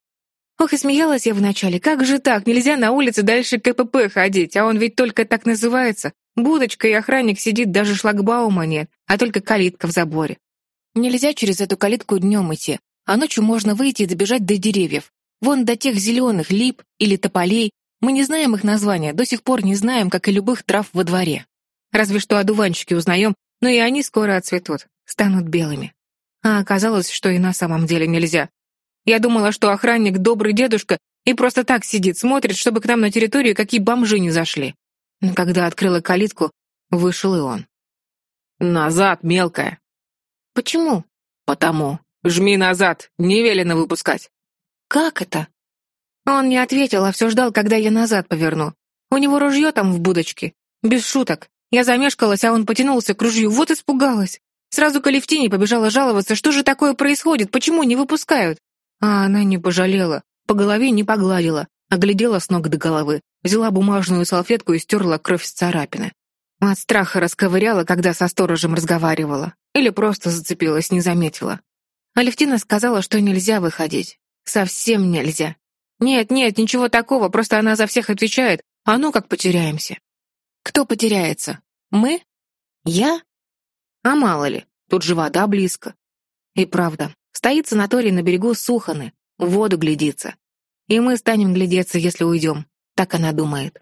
Ох, и смеялась я вначале. Как же так? Нельзя на улице дальше КПП ходить, а он ведь только так называется. Будочка и охранник сидит, даже шлагбаума нет, а только калитка в заборе. Нельзя через эту калитку днем идти, а ночью можно выйти и добежать до деревьев. Вон до тех зеленых лип или тополей. Мы не знаем их названия, до сих пор не знаем, как и любых трав во дворе. Разве что одуванчики узнаем, но и они скоро отцветут, станут белыми. А оказалось, что и на самом деле нельзя. Я думала, что охранник — добрый дедушка и просто так сидит, смотрит, чтобы к нам на территорию какие бомжи не зашли. Но когда открыла калитку, вышел и он. «Назад, мелкая!» «Почему?» «Потому. Жми назад, не велено выпускать». «Как это?» Он не ответил, а все ждал, когда я назад поверну. У него ружье там в будочке. Без шуток. Я замешкалась, а он потянулся к ружью, вот испугалась. Сразу к Алевтине побежала жаловаться, что же такое происходит, почему не выпускают? А она не пожалела, по голове не погладила, оглядела с ног до головы, взяла бумажную салфетку и стерла кровь с царапины. От страха расковыряла, когда со сторожем разговаривала. Или просто зацепилась, не заметила. Алевтина сказала, что нельзя выходить. Совсем нельзя. Нет, нет, ничего такого, просто она за всех отвечает, а ну как потеряемся. Кто потеряется? Мы? Я? А мало ли, тут же вода близко. И правда, стоит санаторий на берегу Суханы, в воду глядится. И мы станем глядеться, если уйдем, так она думает.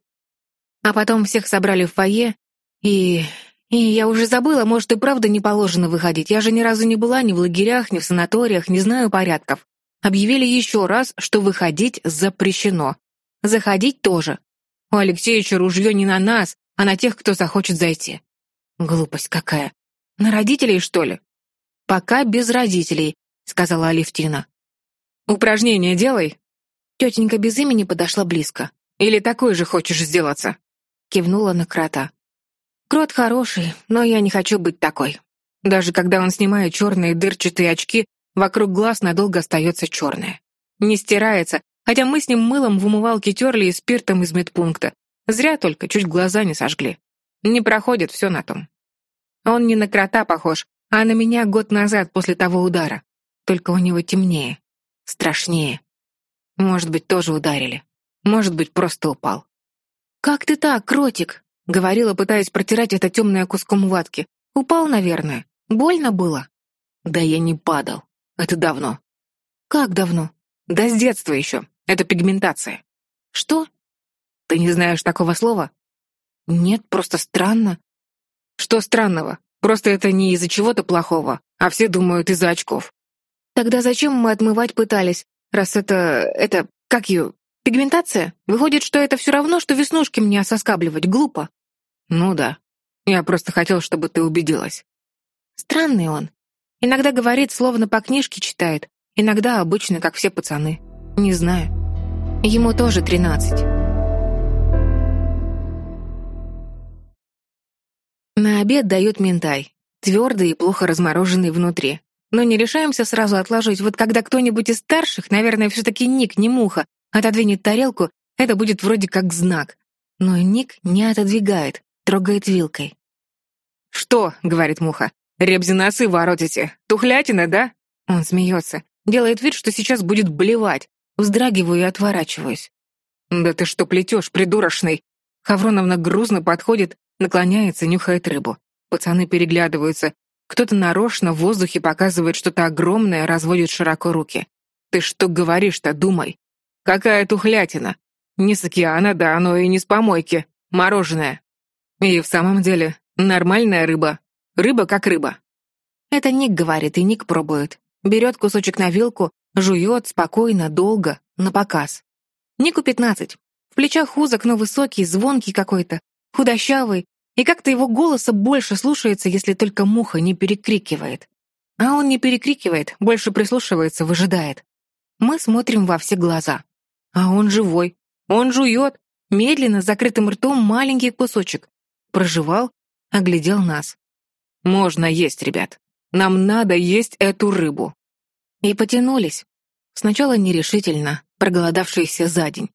А потом всех собрали в фойе, и... И я уже забыла, может, и правда не положено выходить. Я же ни разу не была ни в лагерях, ни в санаториях, не знаю порядков. Объявили еще раз, что выходить запрещено. Заходить тоже. У Алексеевича ружье не на нас, а на тех, кто захочет зайти. Глупость какая. На родителей, что ли? Пока без родителей, сказала Алевтина. Упражнение делай. Тетенька без имени подошла близко. Или такой же хочешь сделаться? Кивнула на крота. Крот хороший, но я не хочу быть такой. Даже когда он снимает черные дырчатые очки, вокруг глаз надолго остается черное. Не стирается, хотя мы с ним мылом в умывалке терли и спиртом из медпункта. Зря только чуть глаза не сожгли. Не проходит все на том. Он не на крота похож, а на меня год назад после того удара. Только у него темнее, страшнее. Может быть, тоже ударили. Может быть, просто упал. «Как ты так, кротик?» — говорила, пытаясь протирать это темное куском ватки. «Упал, наверное. Больно было?» «Да я не падал. Это давно». «Как давно?» «Да с детства еще. Это пигментация». «Что?» Ты не знаешь такого слова? Нет, просто странно. Что странного? Просто это не из-за чего-то плохого, а все думают из-за очков. Тогда зачем мы отмывать пытались, раз это... это... как ее... пигментация? Выходит, что это все равно, что веснушки мне соскабливать. Глупо. Ну да. Я просто хотел, чтобы ты убедилась. Странный он. Иногда говорит, словно по книжке читает. Иногда обычно, как все пацаны. Не знаю. Ему тоже тринадцать. На обед дают ментай, твердый и плохо размороженный внутри. Но не решаемся сразу отложить. Вот когда кто-нибудь из старших, наверное, все-таки Ник, не Муха, отодвинет тарелку, это будет вроде как знак. Но Ник не отодвигает, трогает вилкой. «Что?» — говорит Муха. «Ребзинасы воротите. Тухлятина, да?» Он смеется. Делает вид, что сейчас будет блевать. Вздрагиваю и отворачиваюсь. «Да ты что плетешь, придурочный?» Хавроновна грузно подходит наклоняется, нюхает рыбу. Пацаны переглядываются. Кто-то нарочно в воздухе показывает что-то огромное, разводит широко руки. «Ты что говоришь-то, думай!» «Какая тухлятина!» «Не с океана, да, но и не с помойки. Мороженое!» «И в самом деле, нормальная рыба. Рыба как рыба!» Это Ник говорит, и Ник пробует. Берет кусочек на вилку, жует спокойно, долго, на показ. Нику пятнадцать. В плечах узок, но высокий, звонкий какой-то, худощавый, и как-то его голоса больше слушается, если только муха не перекрикивает. А он не перекрикивает, больше прислушивается, выжидает. Мы смотрим во все глаза. А он живой. Он жует. Медленно, с закрытым ртом, маленький кусочек. Проживал, оглядел нас. «Можно есть, ребят. Нам надо есть эту рыбу». И потянулись. Сначала нерешительно, проголодавшиеся за день.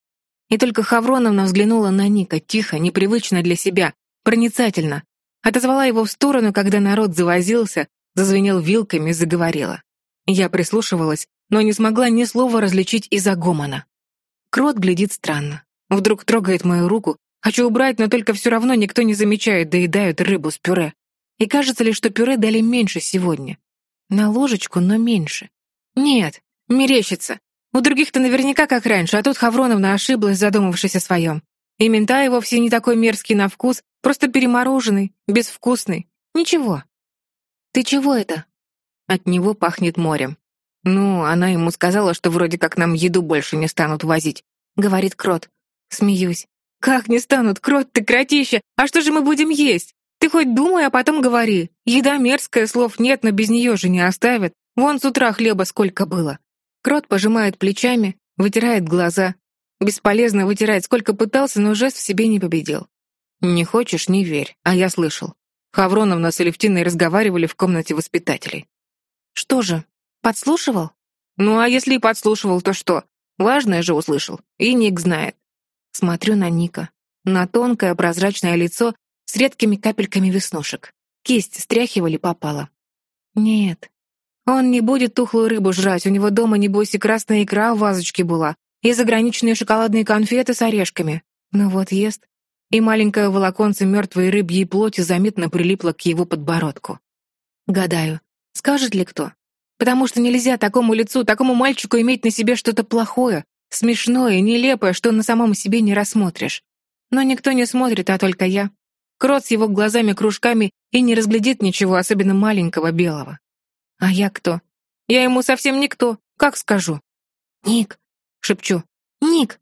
И только Хавроновна взглянула на Ника тихо, непривычно для себя, проницательно, отозвала его в сторону, когда народ завозился, зазвенел вилками, заговорила. Я прислушивалась, но не смогла ни слова различить из-за гомона. Крот глядит странно. Вдруг трогает мою руку. Хочу убрать, но только все равно никто не замечает, доедают рыбу с пюре. И кажется ли, что пюре дали меньше сегодня? На ложечку, но меньше. Нет, мерещится. У других-то наверняка как раньше, а тут Хавроновна ошиблась, задумавшись о своем. И Минтай вовсе не такой мерзкий на вкус, просто перемороженный, безвкусный. Ничего. Ты чего это? От него пахнет морем. Ну, она ему сказала, что вроде как нам еду больше не станут возить. Говорит Крот. Смеюсь. Как не станут, Крот, ты кротища! А что же мы будем есть? Ты хоть думай, а потом говори. Еда мерзкая, слов нет, но без нее же не оставят. Вон с утра хлеба сколько было. Крот пожимает плечами, вытирает глаза, Бесполезно вытирать, сколько пытался, но жест в себе не победил. «Не хочешь — не верь», а я слышал. Хавроновна с Алевтиной разговаривали в комнате воспитателей. «Что же, подслушивал?» «Ну а если и подслушивал, то что? Важное же услышал. И Ник знает». Смотрю на Ника. На тонкое прозрачное лицо с редкими капельками веснушек. Кисть стряхивали попало. «Нет, он не будет тухлую рыбу жрать, у него дома, небось, и красная икра в вазочке была и заграничные шоколадные конфеты с орешками. Ну вот ест. И маленькое волоконце мертвой рыбьей плоти заметно прилипло к его подбородку. Гадаю, скажет ли кто? Потому что нельзя такому лицу, такому мальчику иметь на себе что-то плохое, смешное, нелепое, что на самом себе не рассмотришь. Но никто не смотрит, а только я. Крот с его глазами-кружками и не разглядит ничего, особенно маленького белого. А я кто? Я ему совсем никто, как скажу? Ник, шепчу. «Ник!»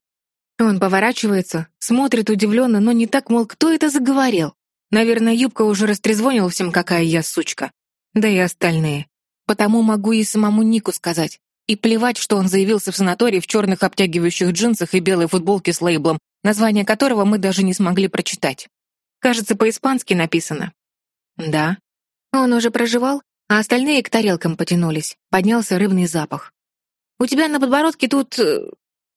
Он поворачивается, смотрит удивленно, но не так, мол, кто это заговорил. Наверное, юбка уже растрезвонила всем, какая я сучка. Да и остальные. Потому могу и самому Нику сказать. И плевать, что он заявился в санатории в черных обтягивающих джинсах и белой футболке с лейблом, название которого мы даже не смогли прочитать. Кажется, по-испански написано. Да. Он уже проживал, а остальные к тарелкам потянулись. Поднялся рыбный запах. «У тебя на подбородке тут...» э,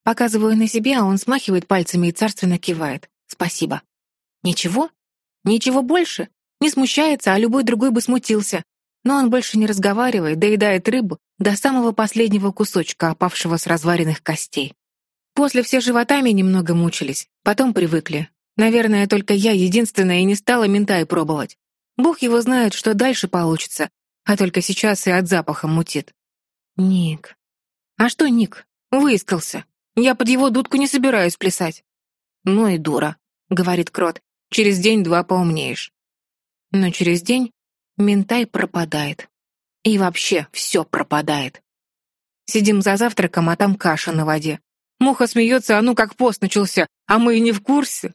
Показываю на себя, а он смахивает пальцами и царственно кивает. «Спасибо». «Ничего? Ничего больше?» Не смущается, а любой другой бы смутился. Но он больше не разговаривает, доедает рыбу до самого последнего кусочка, опавшего с разваренных костей. После все животами немного мучились, потом привыкли. Наверное, только я единственная и не стала ментай пробовать. Бог его знает, что дальше получится, а только сейчас и от запаха мутит. «Ник, «А что, Ник, выискался? Я под его дудку не собираюсь плясать». «Ну и дура», — говорит Крот. «Через день-два поумнеешь». Но через день ментай пропадает. И вообще все пропадает. Сидим за завтраком, а там каша на воде. Муха смеется, а ну как пост начался, а мы и не в курсе.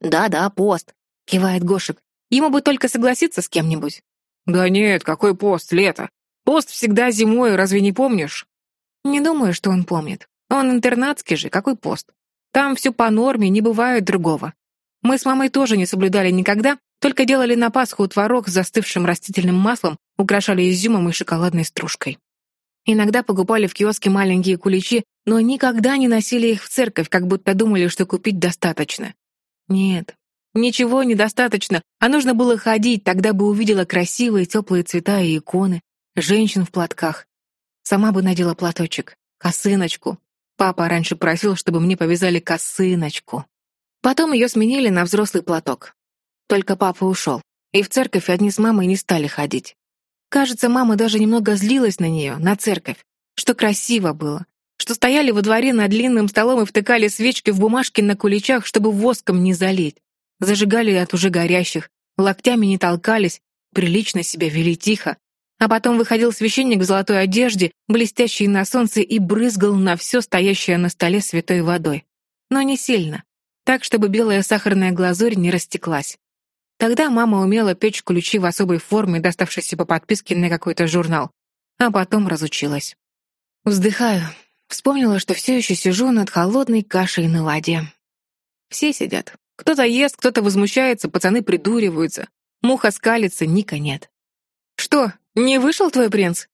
«Да-да, пост», — кивает Гошек. «Ему бы только согласиться с кем-нибудь». «Да нет, какой пост, лето. Пост всегда зимой, разве не помнишь?» Не думаю, что он помнит. Он интернатский же, какой пост. Там все по норме, не бывает другого. Мы с мамой тоже не соблюдали никогда, только делали на Пасху творог с застывшим растительным маслом, украшали изюмом и шоколадной стружкой. Иногда покупали в киоске маленькие куличи, но никогда не носили их в церковь, как будто думали, что купить достаточно. Нет, ничего недостаточно, а нужно было ходить, тогда бы увидела красивые теплые цвета и иконы, женщин в платках, Сама бы надела платочек, косыночку. Папа раньше просил, чтобы мне повязали косыночку. Потом ее сменили на взрослый платок. Только папа ушел, и в церковь одни с мамой не стали ходить. Кажется, мама даже немного злилась на нее, на церковь, что красиво было, что стояли во дворе на длинным столом и втыкали свечки в бумажки на куличах, чтобы воском не залить. Зажигали от уже горящих, локтями не толкались, прилично себя вели тихо, а потом выходил священник в золотой одежде, блестящий на солнце, и брызгал на все стоящее на столе святой водой. Но не сильно, так, чтобы белая сахарная глазурь не растеклась. Тогда мама умела печь ключи в особой форме, доставшейся по подписке на какой-то журнал, а потом разучилась. Вздыхаю. Вспомнила, что все еще сижу над холодной кашей на воде. Все сидят. Кто-то ест, кто-то возмущается, пацаны придуриваются. Муха скалится, Ника нет. «Что?» «Не вышел твой принц?»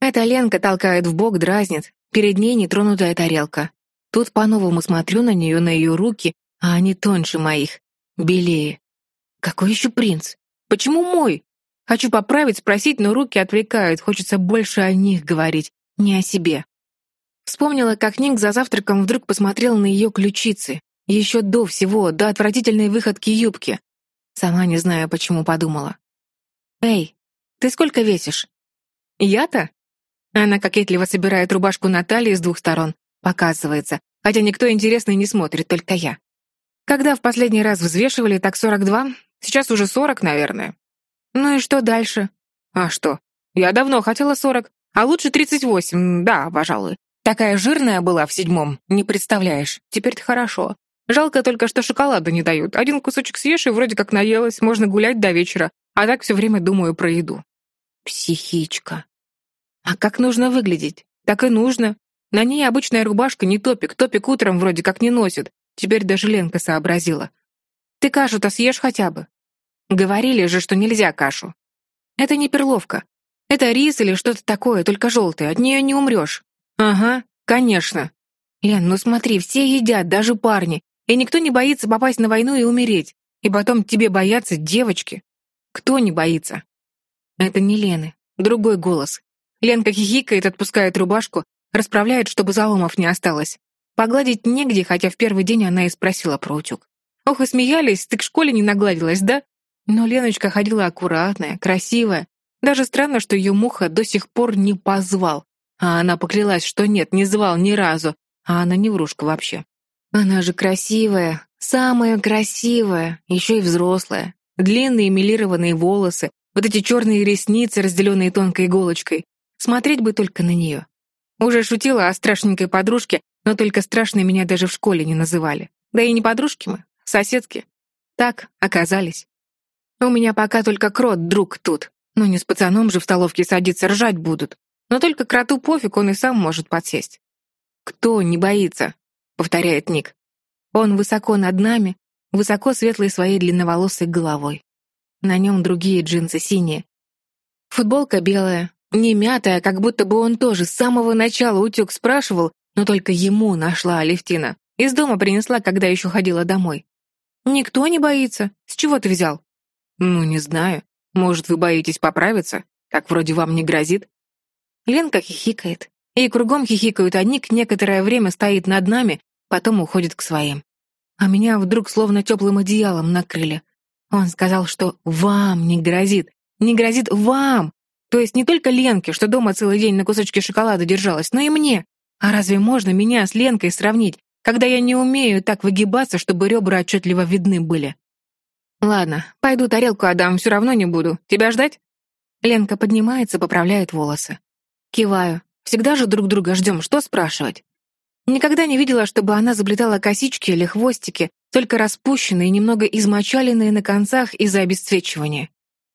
Эта Ленка толкает в бок, дразнит. Перед ней нетронутая тарелка. Тут по-новому смотрю на нее, на ее руки, а они тоньше моих, белее. Какой еще принц? Почему мой? Хочу поправить, спросить, но руки отвлекают. Хочется больше о них говорить, не о себе. Вспомнила, как Ник за завтраком вдруг посмотрел на ее ключицы. Еще до всего, до отвратительной выходки юбки. Сама не знаю, почему подумала. «Эй, ты сколько весишь?» «Я-то?» Она кокетливо собирает рубашку Натальи с двух сторон, показывается, хотя никто интересный не смотрит, только я. Когда в последний раз взвешивали, так 42, сейчас уже 40, наверное. Ну и что дальше? А что? Я давно хотела 40, а лучше 38, да, пожалуй. Такая жирная была в седьмом, не представляешь. Теперь-то хорошо. Жалко только, что шоколада не дают. Один кусочек съешь, и вроде как наелась, можно гулять до вечера. А так все время думаю про еду. Психичка. А как нужно выглядеть? Так и нужно. На ней обычная рубашка, не топик. Топик утром вроде как не носит. Теперь даже Ленка сообразила. Ты кашу-то съешь хотя бы. Говорили же, что нельзя кашу. Это не перловка. Это рис или что-то такое, только желтое. От нее не умрешь. Ага, конечно. Лен, ну смотри, все едят, даже парни. И никто не боится попасть на войну и умереть. И потом тебе боятся девочки. Кто не боится? Это не Лены. Другой голос. Ленка хихикает, отпускает рубашку, расправляет, чтобы заломов не осталось. Погладить негде, хотя в первый день она и спросила про утюг. Ох, и смеялись, ты к школе не нагладилась, да? Но Леночка ходила аккуратная, красивая. Даже странно, что ее муха до сих пор не позвал. А она поклялась, что нет, не звал ни разу. А она не врушка вообще. Она же красивая, самая красивая, еще и взрослая длинные милированные волосы, вот эти черные ресницы, разделенные тонкой иголочкой. Смотреть бы только на нее. Уже шутила о страшненькой подружке, но только страшной меня даже в школе не называли. Да и не подружки мы, а соседки. Так оказались. У меня пока только крот друг тут. Но не с пацаном же в столовке садиться ржать будут. Но только кроту пофиг, он и сам может подсесть. «Кто не боится?» — повторяет Ник. Он высоко над нами, высоко светлой своей длинноволосой головой. На нем другие джинсы синие. Футболка белая, не мятая, как будто бы он тоже с самого начала утюг спрашивал, но только ему нашла Алевтина. Из дома принесла, когда еще ходила домой. «Никто не боится. С чего ты взял?» «Ну, не знаю. Может, вы боитесь поправиться? Так вроде вам не грозит?» Ленка хихикает. И кругом хихикают а Ник некоторое время стоит над нами, потом уходит к своим а меня вдруг словно теплым одеялом накрыли. Он сказал, что «вам не грозит, не грозит вам!» То есть не только Ленке, что дома целый день на кусочке шоколада держалась, но и мне. А разве можно меня с Ленкой сравнить, когда я не умею так выгибаться, чтобы ребра отчетливо видны были? Ладно, пойду тарелку отдам, все равно не буду. Тебя ждать? Ленка поднимается, поправляет волосы. Киваю. Всегда же друг друга ждем, что спрашивать? Никогда не видела, чтобы она заплетала косички или хвостики, только распущенные, и немного измочаленные на концах из-за обесцвечивания.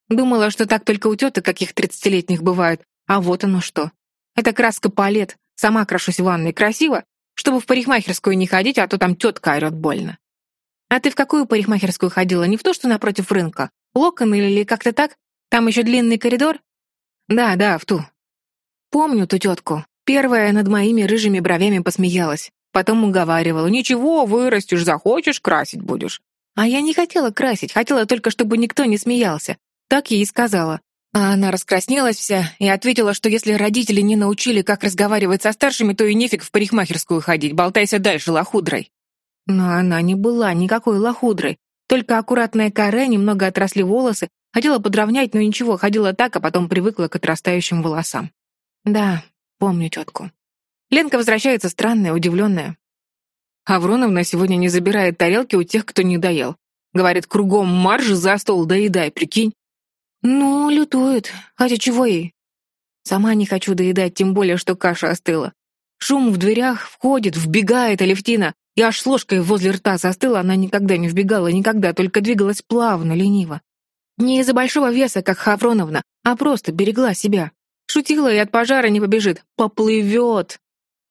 Думала, что так только у теток каких тридцатилетних бывает, а вот оно что. Это краска палет, сама крашусь в ванной красиво, чтобы в парикмахерскую не ходить, а то там тетка орет больно. А ты в какую парикмахерскую ходила? Не в то, что напротив рынка? Локон или как-то так? Там еще длинный коридор? Да, да, в ту. Помню ту тетку. Первая над моими рыжими бровями посмеялась, потом уговаривала, «Ничего, вырастешь, захочешь, красить будешь». А я не хотела красить, хотела только, чтобы никто не смеялся. Так ей и сказала. А она раскраснелась вся и ответила, что если родители не научили, как разговаривать со старшими, то и нефиг в парикмахерскую ходить, болтайся дальше лохудрой. Но она не была никакой лохудрой. Только аккуратная каре, немного отросли волосы, хотела подровнять, но ничего, ходила так, а потом привыкла к отрастающим волосам. Да, Помню тетку. Ленка возвращается странная, удивленная. Авроновна сегодня не забирает тарелки у тех, кто не доел. Говорит, кругом марш за стол, доедай, прикинь. Ну, лютует. Хотя чего ей? Сама не хочу доедать, тем более, что каша остыла. Шум в дверях входит, вбегает Алевтина. Я аж с ложкой возле рта застыла, она никогда не вбегала, никогда, только двигалась плавно, лениво. Не из-за большого веса, как Хавроновна, а просто берегла себя. Шутила и от пожара не побежит. Поплывет.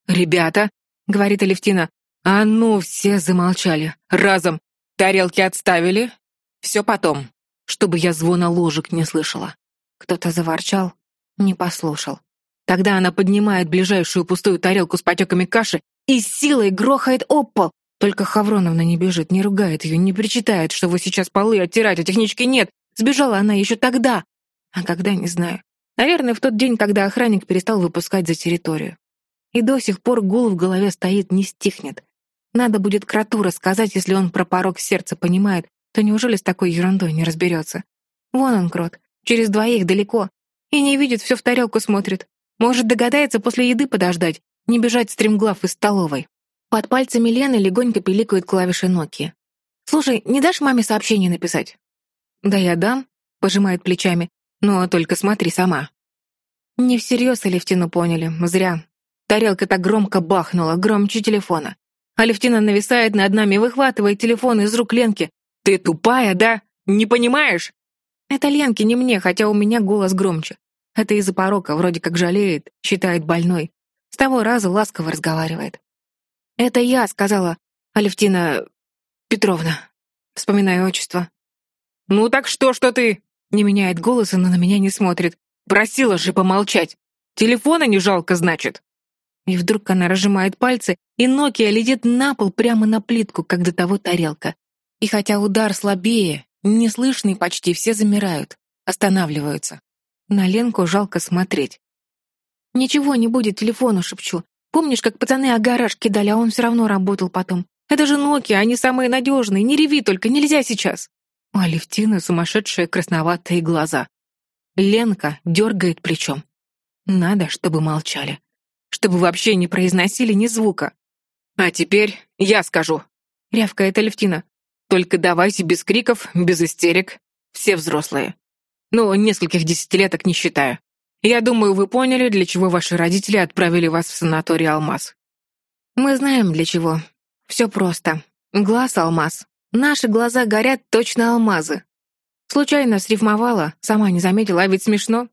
«Ребята», — говорит Алевтина, — «а ну, все замолчали. Разом. Тарелки отставили. Все потом». Чтобы я звона ложек не слышала. Кто-то заворчал, не послушал. Тогда она поднимает ближайшую пустую тарелку с потеками каши и силой грохает об пол. Только Хавроновна не бежит, не ругает ее, не причитает, что вы сейчас полы оттирать, а технички нет. Сбежала она еще тогда. А когда, не знаю. Наверное, в тот день, когда охранник перестал выпускать за территорию. И до сих пор гул в голове стоит, не стихнет. Надо будет кроту рассказать, если он про порог сердца понимает, то неужели с такой ерундой не разберется? Вон он, крот, через двоих далеко. И не видит, все в тарелку смотрит. Может, догадается после еды подождать, не бежать стремглав из столовой. Под пальцами Лены легонько пиликают клавиши Ноки. «Слушай, не дашь маме сообщение написать?» «Да я дам», — пожимает плечами. Но только смотри сама». Не всерьез Алевтину поняли, зря. Тарелка так громко бахнула, громче телефона. Алевтина нависает над нами, выхватывает телефон из рук Ленки. «Ты тупая, да? Не понимаешь?» Это Ленке не мне, хотя у меня голос громче. Это из-за порока, вроде как жалеет, считает больной. С того раза ласково разговаривает. «Это я», — сказала Алевтина Петровна. Вспоминаю отчество. «Ну так что, что ты?» Не меняет голоса, но на меня не смотрит. «Просила же помолчать! Телефона не жалко, значит!» И вдруг она разжимает пальцы, и Нокия летит на пол прямо на плитку, как до того тарелка. И хотя удар слабее, неслышный почти, все замирают, останавливаются. На Ленку жалко смотреть. «Ничего не будет телефону», — шепчу. «Помнишь, как пацаны о гараж кидали, а он все равно работал потом? Это же Nokia, они самые надежные, не реви только, нельзя сейчас!» У Алевтины сумасшедшие красноватые глаза. Ленка дергает плечом. Надо, чтобы молчали. Чтобы вообще не произносили ни звука. «А теперь я скажу», — рявкает Алевтина. «Только давайте без криков, без истерик. Все взрослые. Ну, нескольких десятилеток не считаю. Я думаю, вы поняли, для чего ваши родители отправили вас в санаторий «Алмаз». Мы знаем, для чего. Все просто. Глаз — алмаз, Наши глаза горят точно алмазы. Случайно срифмовала, сама не заметила, а ведь смешно.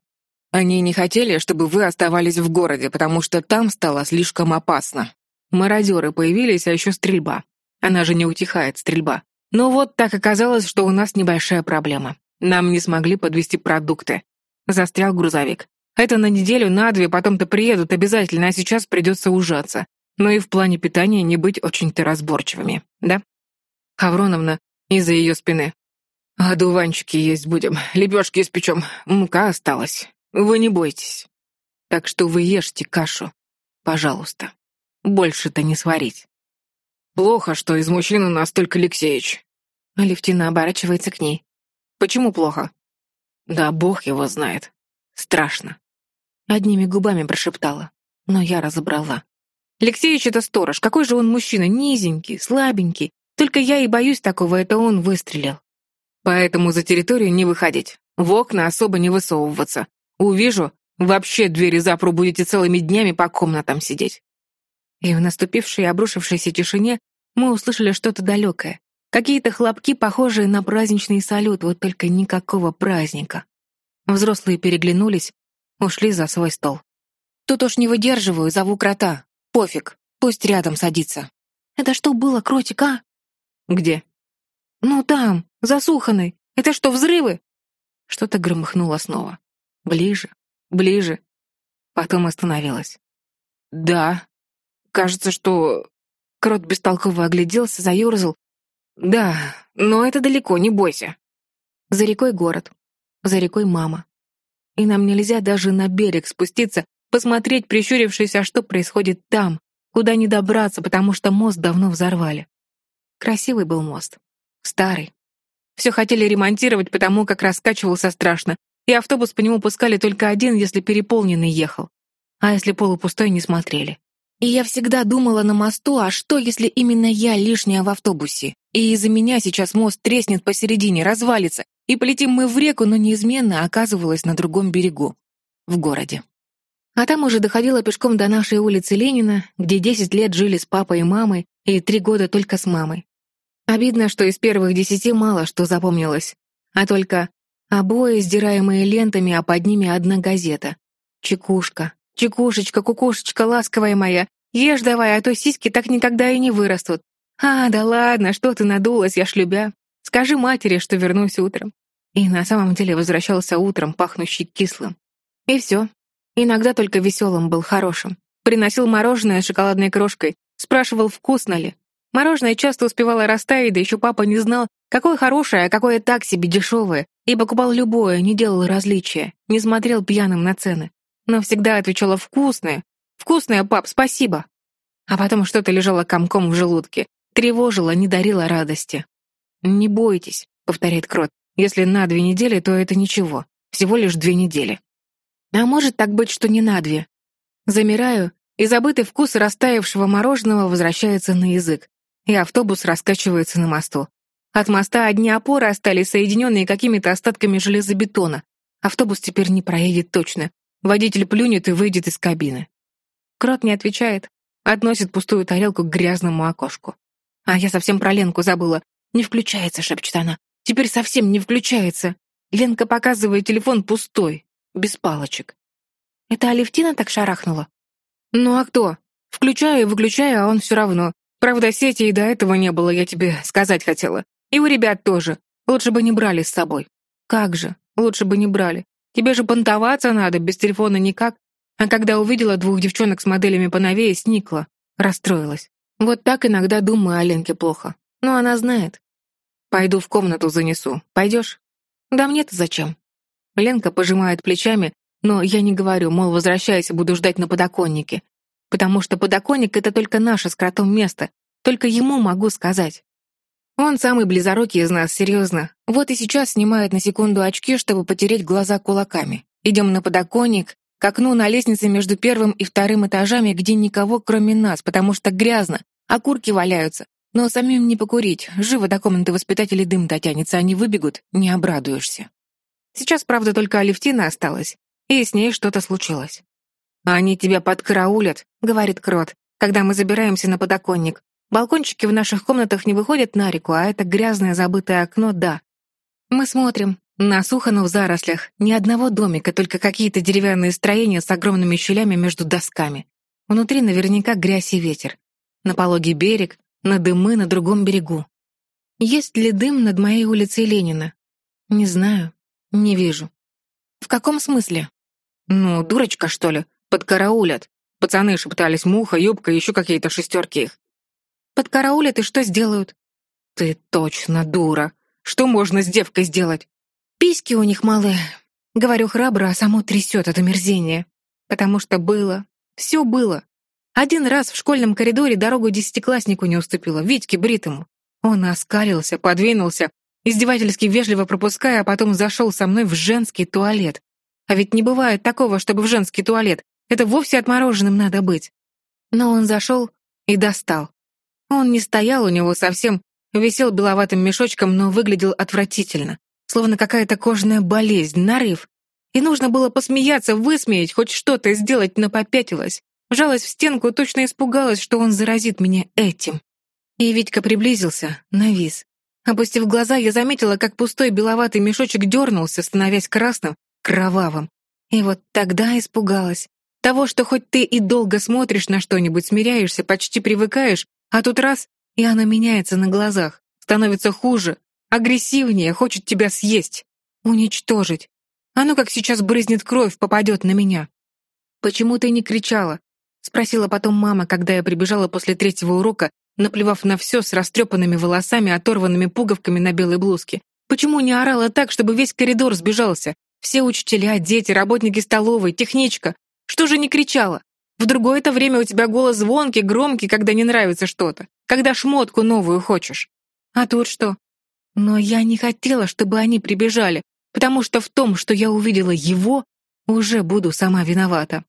Они не хотели, чтобы вы оставались в городе, потому что там стало слишком опасно. Мародеры появились, а еще стрельба. Она же не утихает, стрельба. Но вот так оказалось, что у нас небольшая проблема. Нам не смогли подвести продукты. Застрял грузовик. Это на неделю, на две, потом-то приедут обязательно, а сейчас придется ужаться. Но и в плане питания не быть очень-то разборчивыми, да? Хавроновна из-за ее спины. «Одуванчики есть будем, лепешки испечем. мука осталась. Вы не бойтесь. Так что вы ешьте кашу, пожалуйста. Больше-то не сварить». «Плохо, что из мужчин у нас только Алексеич. Левтина оборачивается к ней. «Почему плохо?» «Да бог его знает. Страшно». Одними губами прошептала, но я разобрала. Алексеич — это сторож. Какой же он мужчина, низенький, слабенький. Только я и боюсь такого, это он выстрелил. Поэтому за территорию не выходить, в окна особо не высовываться. Увижу, вообще двери запру будете целыми днями по комнатам сидеть. И в наступившей обрушившейся тишине мы услышали что-то далекое. Какие-то хлопки, похожие на праздничный салют, вот только никакого праздника. Взрослые переглянулись, ушли за свой стол. Тут уж не выдерживаю, зову крота. Пофиг, пусть рядом садится. Это что было, кротик, а? «Где?» «Ну там, за Суханой. Это что, взрывы?» Что-то громыхнуло снова. Ближе, ближе. Потом остановилась. «Да. Кажется, что...» Крот бестолково огляделся, заерзал. «Да, но это далеко, не бойся». За рекой город. За рекой мама. И нам нельзя даже на берег спуститься, посмотреть, прищурившись, а что происходит там, куда не добраться, потому что мост давно взорвали. Красивый был мост. Старый. Все хотели ремонтировать, потому как раскачивался страшно, и автобус по нему пускали только один, если переполненный ехал. А если полупустой, не смотрели. И я всегда думала на мосту, а что, если именно я лишняя в автобусе? И из-за меня сейчас мост треснет посередине, развалится, и полетим мы в реку, но неизменно оказывалась на другом берегу, в городе. А там уже доходила пешком до нашей улицы Ленина, где 10 лет жили с папой и мамой, и 3 года только с мамой. Обидно, что из первых десяти мало что запомнилось, а только обои, сдираемые лентами, а под ними одна газета. Чекушка, чекушечка, кукушечка, ласковая моя, ешь давай, а то сиськи так никогда и не вырастут. А, да ладно, что ты надулась, я шлюбя. Скажи матери, что вернусь утром. И на самом деле возвращался утром, пахнущий кислым. И все. Иногда только веселым был, хорошим. Приносил мороженое с шоколадной крошкой, спрашивал, вкусно ли. Мороженое часто успевало растаять, да еще папа не знал, какое хорошее, а какое так себе дешевое, и покупал любое, не делал различия, не смотрел пьяным на цены. Но всегда отвечала «вкусное». «Вкусное, пап, спасибо!» А потом что-то лежало комком в желудке, тревожило, не дарило радости. «Не бойтесь», — повторяет Крот, — «если на две недели, то это ничего, всего лишь две недели». А может так быть, что не на две. Замираю, и забытый вкус растаявшего мороженого возвращается на язык, и автобус раскачивается на мосту. От моста одни опоры остались соединенные какими-то остатками железобетона. Автобус теперь не проедет точно. Водитель плюнет и выйдет из кабины. Крот не отвечает. Относит пустую тарелку к грязному окошку. А я совсем про Ленку забыла. «Не включается», — шепчет она. «Теперь совсем не включается». Ленка показывает телефон пустой, без палочек. Это Алевтина так шарахнула? Ну а кто? Включаю и выключаю, а он все равно. Правда, сети и до этого не было, я тебе сказать хотела. И у ребят тоже. Лучше бы не брали с собой. Как же? Лучше бы не брали. Тебе же понтоваться надо, без телефона никак. А когда увидела двух девчонок с моделями поновее, сникла. Расстроилась. Вот так иногда думаю о Ленке плохо. Но она знает. Пойду в комнату занесу. Пойдешь? Да мне-то зачем? Ленка пожимает плечами, но я не говорю, мол, возвращайся, буду ждать на подоконнике потому что подоконник — это только наше с кротом место. Только ему могу сказать. Он самый близорукий из нас, серьезно. Вот и сейчас снимает на секунду очки, чтобы потереть глаза кулаками. Идем на подоконник, к окну на лестнице между первым и вторым этажами, где никого, кроме нас, потому что грязно, окурки валяются. Но самим не покурить. Живо до комнаты воспитателей дым дотянется, они выбегут, не обрадуешься. Сейчас, правда, только Алевтина осталась, и с ней что-то случилось. «Они тебя подкраулят», — говорит Крот, «когда мы забираемся на подоконник. Балкончики в наших комнатах не выходят на реку, а это грязное забытое окно, да. Мы смотрим. На сухо, но в зарослях. Ни одного домика, только какие-то деревянные строения с огромными щелями между досками. Внутри наверняка грязь и ветер. На пологе берег, на дымы на другом берегу. Есть ли дым над моей улицей Ленина? Не знаю. Не вижу. В каком смысле? Ну, дурочка, что ли? Подкараулят. Пацаны шептались муха, юбка и еще какие-то шестерки их. Подкараулят и что сделают? Ты точно дура. Что можно с девкой сделать? Письки у них малые. Говорю храбро, а само трясет от омерзения. Потому что было. Все было. Один раз в школьном коридоре дорогу десятикласснику не уступила, Витьке Бритому. Он оскалился, подвинулся, издевательски вежливо пропуская, а потом зашел со мной в женский туалет. А ведь не бывает такого, чтобы в женский туалет. Это вовсе отмороженным надо быть. Но он зашел и достал. Он не стоял у него совсем, висел беловатым мешочком, но выглядел отвратительно, словно какая-то кожная болезнь, нарыв. И нужно было посмеяться, высмеять, хоть что-то сделать, но попятилась. Вжалась в стенку, точно испугалась, что он заразит меня этим. И Витька приблизился, навис. Опустив глаза, я заметила, как пустой беловатый мешочек дернулся, становясь красным, кровавым. И вот тогда испугалась. Того, что хоть ты и долго смотришь на что-нибудь, смиряешься, почти привыкаешь, а тут раз, и она меняется на глазах, становится хуже, агрессивнее, хочет тебя съесть, уничтожить. А как сейчас брызнет кровь, попадет на меня. «Почему ты не кричала?» — спросила потом мама, когда я прибежала после третьего урока, наплевав на все с растрепанными волосами, оторванными пуговками на белой блузке. «Почему не орала так, чтобы весь коридор сбежался? Все учителя, дети, работники столовой, техничка. Что же не кричала? В другое это время у тебя голос звонкий, громкий, когда не нравится что-то, когда шмотку новую хочешь. А тут что? Но я не хотела, чтобы они прибежали, потому что в том, что я увидела его, уже буду сама виновата.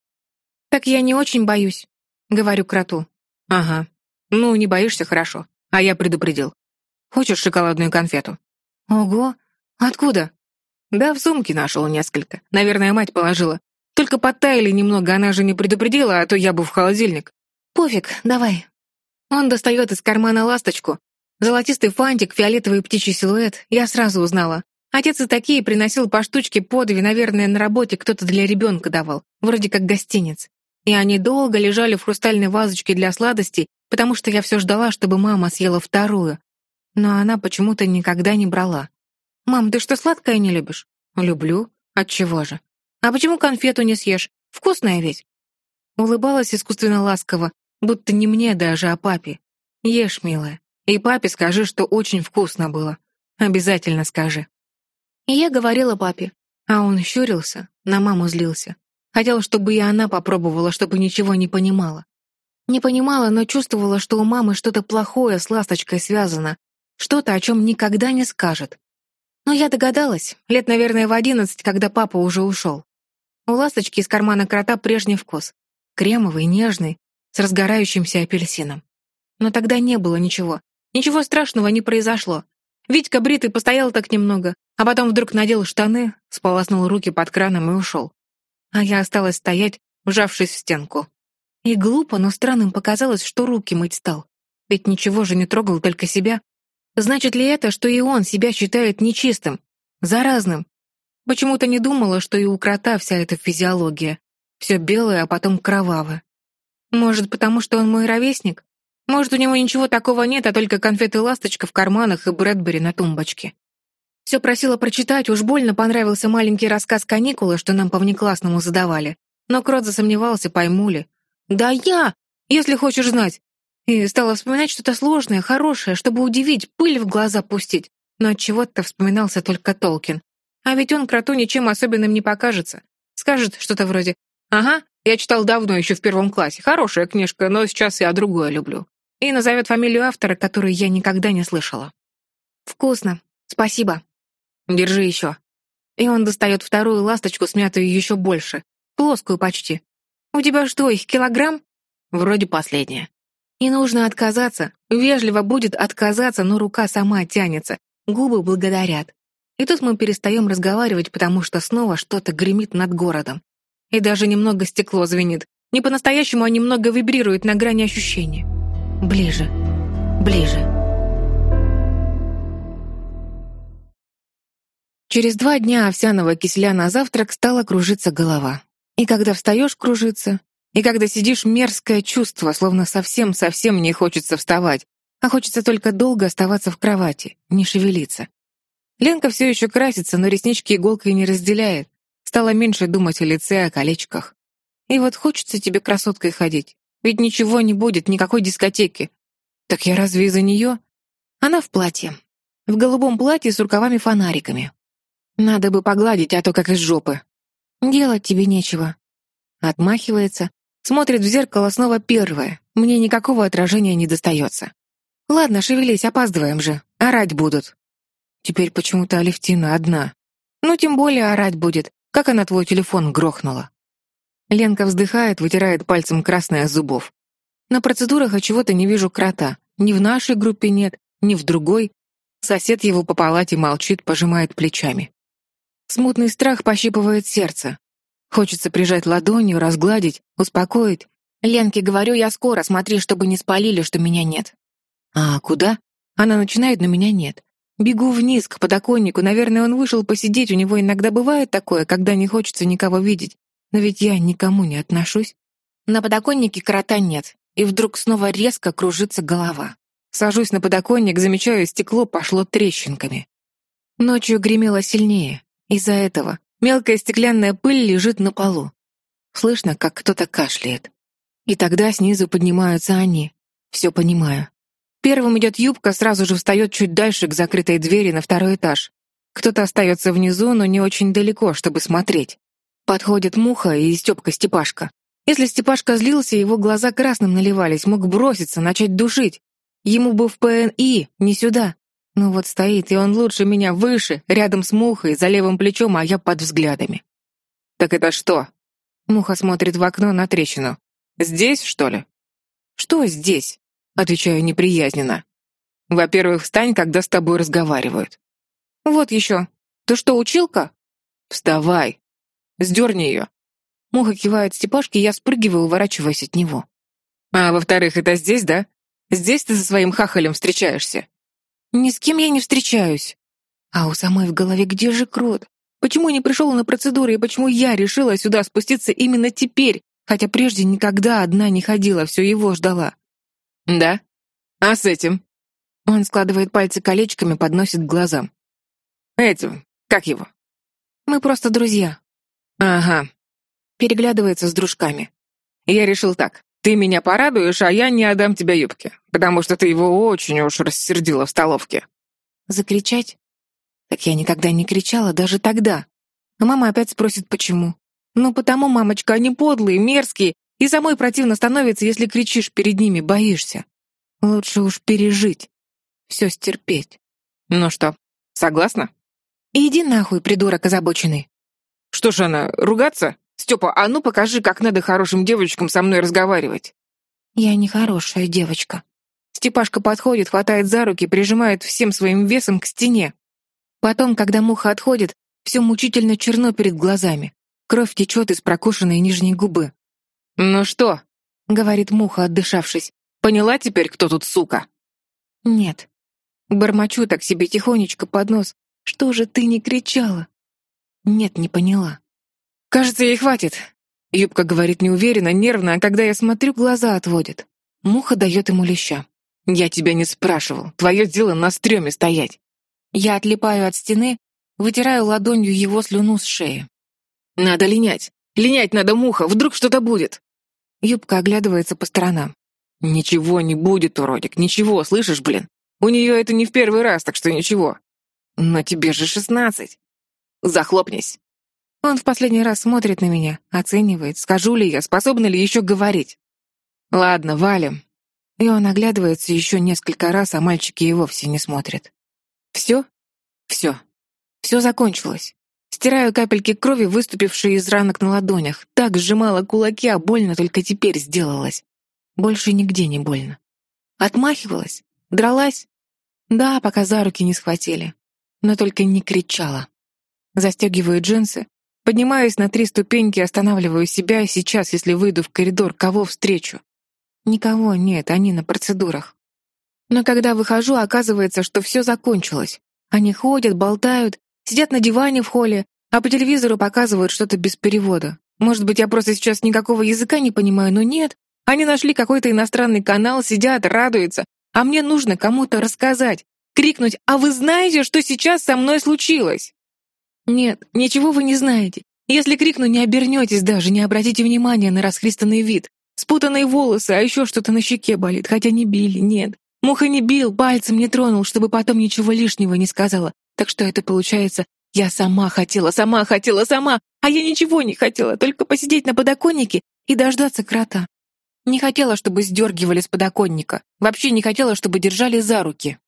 Так я не очень боюсь, говорю кроту. Ага. Ну, не боишься, хорошо. А я предупредил. Хочешь шоколадную конфету? Ого, откуда? Да, в сумке нашел несколько. Наверное, мать положила. Только подтаяли немного, она же не предупредила, а то я бы в холодильник. Пофиг, давай. Он достает из кармана ласточку. Золотистый фантик, фиолетовый птичий силуэт. Я сразу узнала. Отец и такие приносил по штучке подве, наверное, на работе кто-то для ребенка давал, вроде как гостинец. И они долго лежали в хрустальной вазочке для сладостей, потому что я все ждала, чтобы мама съела вторую. Но она почему-то никогда не брала. «Мам, ты что, сладкое не любишь?» «Люблю. Отчего же? «А почему конфету не съешь? Вкусная ведь?» Улыбалась искусственно ласково, будто не мне даже, а папе. «Ешь, милая, и папе скажи, что очень вкусно было. Обязательно скажи». И я говорила папе, а он щурился, на маму злился. Хотел, чтобы и она попробовала, чтобы ничего не понимала. Не понимала, но чувствовала, что у мамы что-то плохое с ласточкой связано, что-то, о чем никогда не скажет. Но я догадалась, лет, наверное, в одиннадцать, когда папа уже ушел. У ласточки из кармана крота прежний вкус. Кремовый, нежный, с разгорающимся апельсином. Но тогда не было ничего. Ничего страшного не произошло. Витька бритый постоял так немного, а потом вдруг надел штаны, сполоснул руки под краном и ушел. А я осталась стоять, вжавшись в стенку. И глупо, но странным показалось, что руки мыть стал. Ведь ничего же не трогал, только себя. Значит ли это, что и он себя считает нечистым, заразным, Почему-то не думала, что и у крота вся эта физиология. Все белое, а потом кровавое. Может, потому что он мой ровесник? Может, у него ничего такого нет, а только конфеты-ласточка в карманах и Брэдбери на тумбочке. Все просила прочитать, уж больно понравился маленький рассказ «Каникулы», что нам по внеклассному задавали. Но Крот засомневался, пойму ли. «Да я! Если хочешь знать!» И стала вспоминать что-то сложное, хорошее, чтобы удивить, пыль в глаза пустить. Но от чего то вспоминался только Толкин. А ведь он кроту ничем особенным не покажется. Скажет что-то вроде «Ага, я читал давно, еще в первом классе. Хорошая книжка, но сейчас я другое люблю». И назовет фамилию автора, которую я никогда не слышала. «Вкусно. Спасибо. Держи еще». И он достает вторую ласточку, смятую еще больше. Плоскую почти. «У тебя что, их килограмм?» «Вроде последняя». Не нужно отказаться. Вежливо будет отказаться, но рука сама тянется. Губы благодарят. И тут мы перестаем разговаривать, потому что снова что-то гремит над городом. И даже немного стекло звенит. Не по-настоящему, а немного вибрирует на грани ощущения. Ближе. Ближе. Через два дня овсяного киселя на завтрак стала кружиться голова. И когда встаешь, кружится. И когда сидишь, мерзкое чувство, словно совсем-совсем не хочется вставать, а хочется только долго оставаться в кровати, не шевелиться. Ленка все еще красится, но реснички иголкой не разделяет. Стало меньше думать о лице, о колечках. И вот хочется тебе красоткой ходить. Ведь ничего не будет, никакой дискотеки. Так я разве из-за нее? Она в платье. В голубом платье с рукавами-фонариками. Надо бы погладить, а то как из жопы. Делать тебе нечего. Отмахивается, смотрит в зеркало снова первое. Мне никакого отражения не достается. Ладно, шевелись, опаздываем же. Орать будут. Теперь почему-то Алевтина одна. Ну, тем более орать будет, как она твой телефон грохнула. Ленка вздыхает, вытирает пальцем красное зубов. На процедурах от чего-то не вижу крота. Ни в нашей группе нет, ни в другой. Сосед его по палате молчит, пожимает плечами. Смутный страх пощипывает сердце. Хочется прижать ладонью, разгладить, успокоить. Ленке говорю, я скоро, смотри, чтобы не спалили, что меня нет. А куда? Она начинает, но меня нет. Бегу вниз, к подоконнику. Наверное, он вышел посидеть. У него иногда бывает такое, когда не хочется никого видеть. Но ведь я никому не отношусь. На подоконнике крота нет. И вдруг снова резко кружится голова. Сажусь на подоконник, замечаю, стекло пошло трещинками. Ночью гремело сильнее. Из-за этого мелкая стеклянная пыль лежит на полу. Слышно, как кто-то кашляет. И тогда снизу поднимаются они. Все понимаю. Первым идет юбка, сразу же встает чуть дальше, к закрытой двери на второй этаж. Кто-то остается внизу, но не очень далеко, чтобы смотреть. Подходит Муха и Степка-Степашка. Если Степашка злился, его глаза красным наливались, мог броситься, начать душить. Ему бы в ПНИ, не сюда. Ну вот стоит, и он лучше меня выше, рядом с Мухой, за левым плечом, а я под взглядами. «Так это что?» Муха смотрит в окно на трещину. «Здесь, что ли?» «Что здесь?» Отвечаю неприязненно. Во-первых, встань, когда с тобой разговаривают. Вот еще. Ты что, училка? Вставай. Сдерни ее. Муха кивает Степашке, я спрыгиваю, уворачиваясь от него. А во-вторых, это здесь, да? Здесь ты со своим хахалем встречаешься. Ни с кем я не встречаюсь. А у самой в голове где же крот? Почему не пришел на процедуры и почему я решила сюда спуститься именно теперь, хотя прежде никогда одна не ходила, все его ждала? «Да? А с этим?» Он складывает пальцы колечками, подносит к глазам. «Этим? Как его?» «Мы просто друзья». «Ага». Переглядывается с дружками. «Я решил так. Ты меня порадуешь, а я не отдам тебя юбке, потому что ты его очень уж рассердила в столовке». «Закричать?» «Так я никогда не кричала, даже тогда». Мама опять спросит, почему. «Ну потому, мамочка, они подлые, мерзкие, и самой противно становится, если кричишь перед ними, боишься. Лучше уж пережить. Все стерпеть. Ну что, согласна? Иди нахуй, придурок озабоченный. Что ж она, ругаться? Степа, а ну покажи, как надо хорошим девочкам со мной разговаривать. Я не хорошая девочка. Степашка подходит, хватает за руки, прижимает всем своим весом к стене. Потом, когда муха отходит, все мучительно черно перед глазами. Кровь течет из прокушенной нижней губы. «Ну что?» — говорит Муха, отдышавшись. «Поняла теперь, кто тут сука?» «Нет». Бормочу так себе тихонечко под нос. «Что же ты не кричала?» «Нет, не поняла». «Кажется, ей хватит». Юбка говорит неуверенно, нервно, а когда я смотрю, глаза отводит. Муха дает ему леща. «Я тебя не спрашивал. Твое дело на стреме стоять». Я отлипаю от стены, вытираю ладонью его слюну с шеи. «Надо линять. Линять надо, муха, вдруг что-то будет!» Юбка оглядывается по сторонам. «Ничего не будет, уродик, ничего, слышишь, блин? У нее это не в первый раз, так что ничего. Но тебе же шестнадцать. Захлопнись!» Он в последний раз смотрит на меня, оценивает, скажу ли я, способна ли еще говорить. «Ладно, валим». И он оглядывается еще несколько раз, а мальчики и вовсе не смотрят. «Все? Все. Все закончилось. Стираю капельки крови, выступившие из ранок на ладонях. Так сжимала кулаки, а больно только теперь сделалось. Больше нигде не больно. Отмахивалась? Дралась? Да, пока за руки не схватили. Но только не кричала. Застегиваю джинсы, поднимаюсь на три ступеньки, останавливаю себя, сейчас, если выйду в коридор, кого встречу? Никого нет, они на процедурах. Но когда выхожу, оказывается, что все закончилось. Они ходят, болтают, Сидят на диване в холле, а по телевизору показывают что-то без перевода. Может быть, я просто сейчас никакого языка не понимаю, но нет. Они нашли какой-то иностранный канал, сидят, радуются. А мне нужно кому-то рассказать, крикнуть «А вы знаете, что сейчас со мной случилось?» Нет, ничего вы не знаете. Если крикну, не обернетесь даже, не обратите внимания на расхристанный вид. Спутанные волосы, а еще что-то на щеке болит, хотя не били, нет. Муха не бил, пальцем не тронул, чтобы потом ничего лишнего не сказала. Так что это получается, я сама хотела, сама хотела, сама, а я ничего не хотела, только посидеть на подоконнике и дождаться крота. Не хотела, чтобы сдергивали с подоконника. Вообще не хотела, чтобы держали за руки.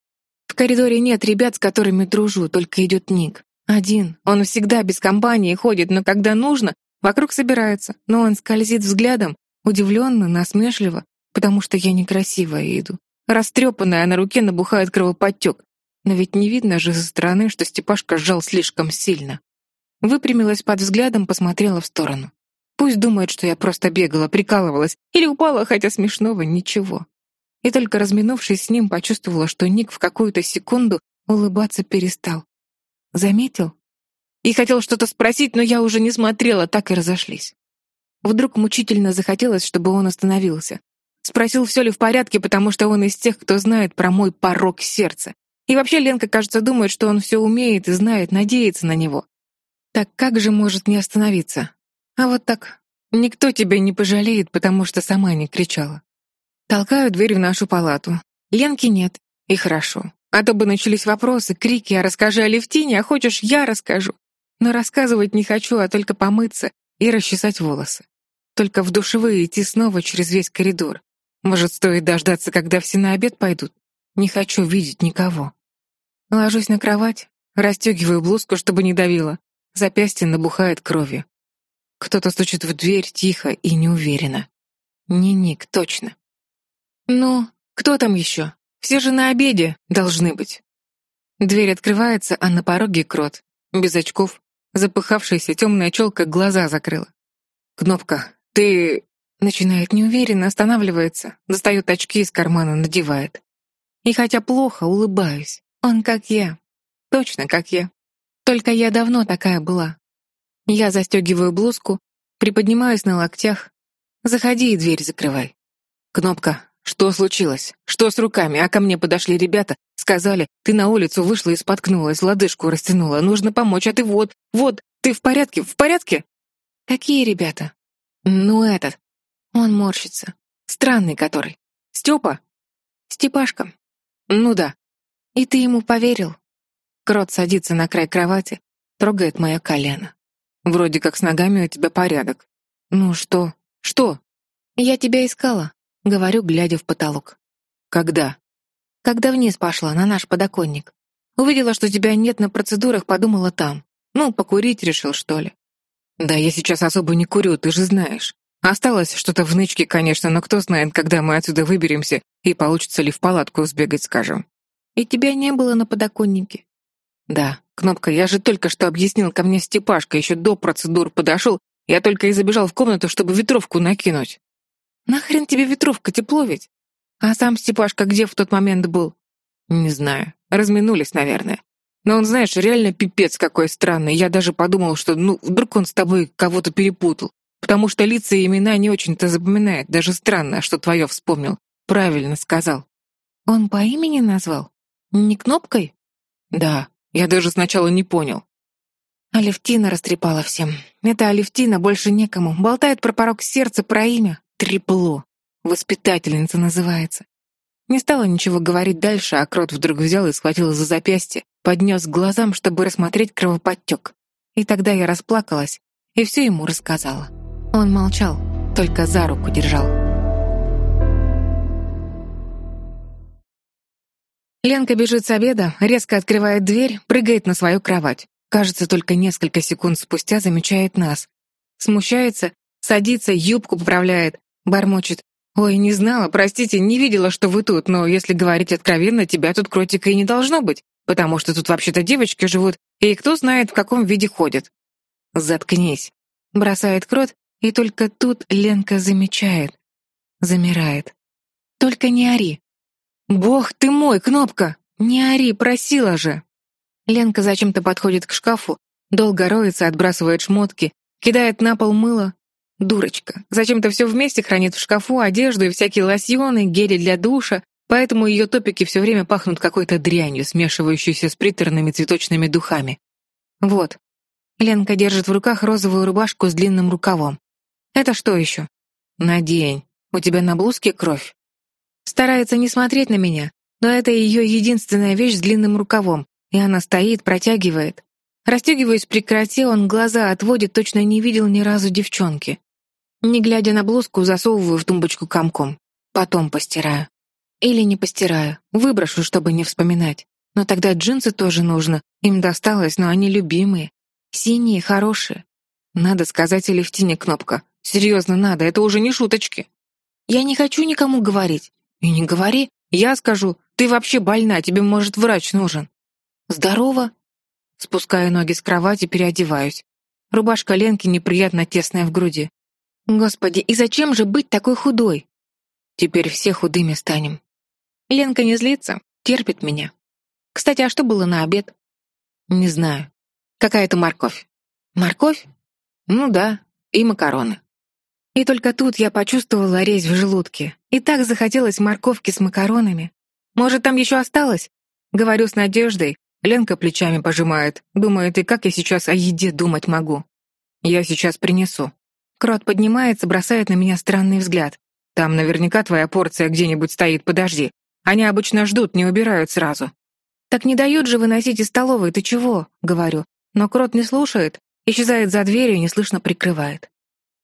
В коридоре нет ребят, с которыми дружу, только идет Ник. Один. Он всегда без компании ходит, но когда нужно, вокруг собирается. Но он скользит взглядом, удивленно, насмешливо, потому что я некрасивая иду. Растрепанная, а на руке набухает кровоподтек. Но ведь не видно же со стороны, что Степашка сжал слишком сильно. Выпрямилась под взглядом, посмотрела в сторону. Пусть думает, что я просто бегала, прикалывалась или упала, хотя смешного ничего. И только разминувшись с ним, почувствовала, что Ник в какую-то секунду улыбаться перестал. Заметил? И хотел что-то спросить, но я уже не смотрела, так и разошлись. Вдруг мучительно захотелось, чтобы он остановился. Спросил, все ли в порядке, потому что он из тех, кто знает про мой порог сердца. И вообще Ленка, кажется, думает, что он все умеет и знает, надеется на него. Так как же может не остановиться? А вот так. Никто тебя не пожалеет, потому что сама не кричала. Толкаю дверь в нашу палату. Ленки нет, и хорошо. А то бы начались вопросы, крики, а расскажи о Левтине, а хочешь, я расскажу. Но рассказывать не хочу, а только помыться и расчесать волосы. Только в душевые идти снова через весь коридор. Может, стоит дождаться, когда все на обед пойдут? Не хочу видеть никого. Ложусь на кровать, расстегиваю блузку, чтобы не давило. Запястье набухает кровью. Кто-то стучит в дверь тихо и неуверенно. Не Ник, точно. «Ну, кто там еще? Все же на обеде должны быть». Дверь открывается, а на пороге крот. Без очков, запыхавшаяся темная челка глаза закрыла. «Кнопка, ты...» Начинает неуверенно, останавливается, достает очки из кармана, надевает. И хотя плохо, улыбаюсь. Он как я. Точно как я. Только я давно такая была. Я застегиваю блузку, приподнимаюсь на локтях. Заходи и дверь закрывай. Кнопка, что случилось? Что с руками? А ко мне подошли ребята, сказали, ты на улицу вышла и споткнулась, лодыжку растянула, нужно помочь, а ты вот, вот, ты в порядке, в порядке? Какие ребята? Ну, этот. Он морщится. Странный который. Степа? Степашка. Ну да, «И ты ему поверил?» Крот садится на край кровати, трогает мое колено. «Вроде как с ногами у тебя порядок». «Ну что? Что?» «Я тебя искала», — говорю, глядя в потолок. «Когда?» «Когда вниз пошла, на наш подоконник. Увидела, что тебя нет на процедурах, подумала там. Ну, покурить решил, что ли». «Да я сейчас особо не курю, ты же знаешь. Осталось что-то в нычке, конечно, но кто знает, когда мы отсюда выберемся и получится ли в палатку сбегать, скажем. И тебя не было на подоконнике. Да, Кнопка, я же только что объяснил ко мне Степашка, еще до процедур подошел. Я только и забежал в комнату, чтобы ветровку накинуть. Нахрен тебе ветровка, тепло ведь? А сам Степашка где в тот момент был? Не знаю. Разминулись, наверное. Но он, знаешь, реально пипец какой странный. Я даже подумал, что, ну, вдруг он с тобой кого-то перепутал. Потому что лица и имена не очень-то запоминает. Даже странно, что твое вспомнил. Правильно сказал. Он по имени назвал? Не кнопкой? Да, я даже сначала не понял. Алевтина растрепала всем. Это Алевтина, больше некому. Болтает про порог сердца, про имя. Трепло. Воспитательница называется. Не стала ничего говорить дальше, а крот вдруг взял и схватил за запястье, поднес к глазам, чтобы рассмотреть кровоподтек. И тогда я расплакалась и все ему рассказала. Он молчал, только за руку держал. Ленка бежит с обеда, резко открывает дверь, прыгает на свою кровать. Кажется, только несколько секунд спустя замечает нас. Смущается, садится, юбку поправляет, бормочет. «Ой, не знала, простите, не видела, что вы тут, но если говорить откровенно, тебя тут кротика и не должно быть, потому что тут вообще-то девочки живут, и кто знает, в каком виде ходят». «Заткнись», — бросает крот, и только тут Ленка замечает. Замирает. «Только не ори», «Бог ты мой, Кнопка! Не ори, просила же!» Ленка зачем-то подходит к шкафу, долго роется, отбрасывает шмотки, кидает на пол мыло. Дурочка. Зачем-то все вместе хранит в шкафу одежду и всякие лосьоны, гели для душа, поэтому ее топики все время пахнут какой-то дрянью, смешивающейся с приторными цветочными духами. Вот. Ленка держит в руках розовую рубашку с длинным рукавом. Это что еще? Надень. У тебя на блузке кровь старается не смотреть на меня, но это ее единственная вещь с длинным рукавом, и она стоит, протягивает. Растегиваясь при красе, он глаза отводит, точно не видел ни разу девчонки. Не глядя на блузку, засовываю в тумбочку комком. Потом постираю. Или не постираю, выброшу, чтобы не вспоминать. Но тогда джинсы тоже нужно, им досталось, но они любимые. Синие, хорошие. Надо сказать или в тени кнопка. Серьезно надо, это уже не шуточки. Я не хочу никому говорить. И не говори, я скажу, ты вообще больна, тебе, может, врач нужен. Здорово. Спускаю ноги с кровати, переодеваюсь. Рубашка Ленки неприятно тесная в груди. Господи, и зачем же быть такой худой? Теперь все худыми станем. Ленка не злится, терпит меня. Кстати, а что было на обед? Не знаю. Какая-то морковь. Морковь? Ну да, и макароны. И только тут я почувствовала резь в желудке. И так захотелось морковки с макаронами. Может, там еще осталось? Говорю с надеждой. Ленка плечами пожимает. Думает, и как я сейчас о еде думать могу? Я сейчас принесу. Крот поднимается, бросает на меня странный взгляд. Там наверняка твоя порция где-нибудь стоит, подожди. Они обычно ждут, не убирают сразу. Так не дают же выносить из столовой, ты чего? Говорю. Но крот не слушает, исчезает за дверью и неслышно прикрывает.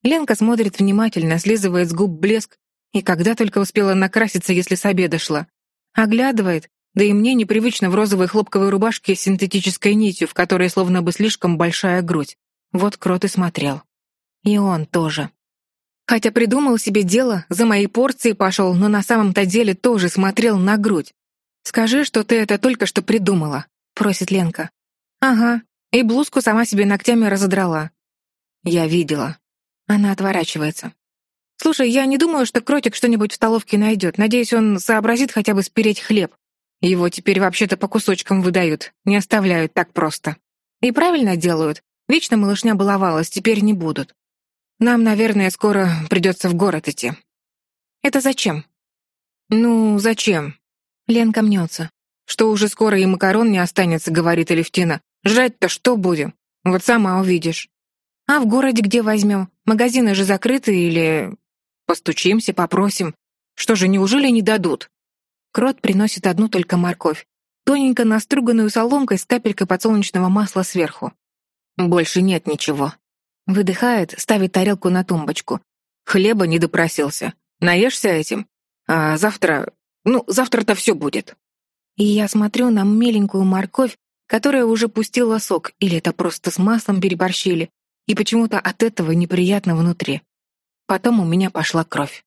Ленка смотрит внимательно, слизывает с губ блеск, и когда только успела накраситься, если с обеда шла. Оглядывает, да и мне непривычно в розовой хлопковой рубашке с синтетической нитью, в которой словно бы слишком большая грудь. Вот крот и смотрел. И он тоже. Хотя придумал себе дело, за мои порции пошел, но на самом-то деле тоже смотрел на грудь. «Скажи, что ты это только что придумала», — просит Ленка. «Ага, и блузку сама себе ногтями разодрала». «Я видела», она отворачивается. «Слушай, я не думаю, что кротик что-нибудь в столовке найдет. Надеюсь, он сообразит хотя бы спереть хлеб. Его теперь вообще-то по кусочкам выдают, не оставляют так просто. И правильно делают. Вечно малышня баловалась, теперь не будут. Нам, наверное, скоро придется в город идти». «Это зачем?» «Ну, зачем?» Ленка мнется. «Что уже скоро и макарон не останется, — говорит Алевтина. Жрать-то что будем? Вот сама увидишь». «А в городе где возьмем? Магазины же закрыты или...» «Постучимся, попросим. Что же, неужели не дадут?» Крот приносит одну только морковь, тоненько наструганную соломкой с капелькой подсолнечного масла сверху. «Больше нет ничего». Выдыхает, ставит тарелку на тумбочку. «Хлеба не допросился. Наешься этим? А завтра... Ну, завтра-то все будет». И я смотрю на меленькую морковь, которая уже пустила сок, или это просто с маслом переборщили, и почему-то от этого неприятно внутри. Потом у меня пошла кровь.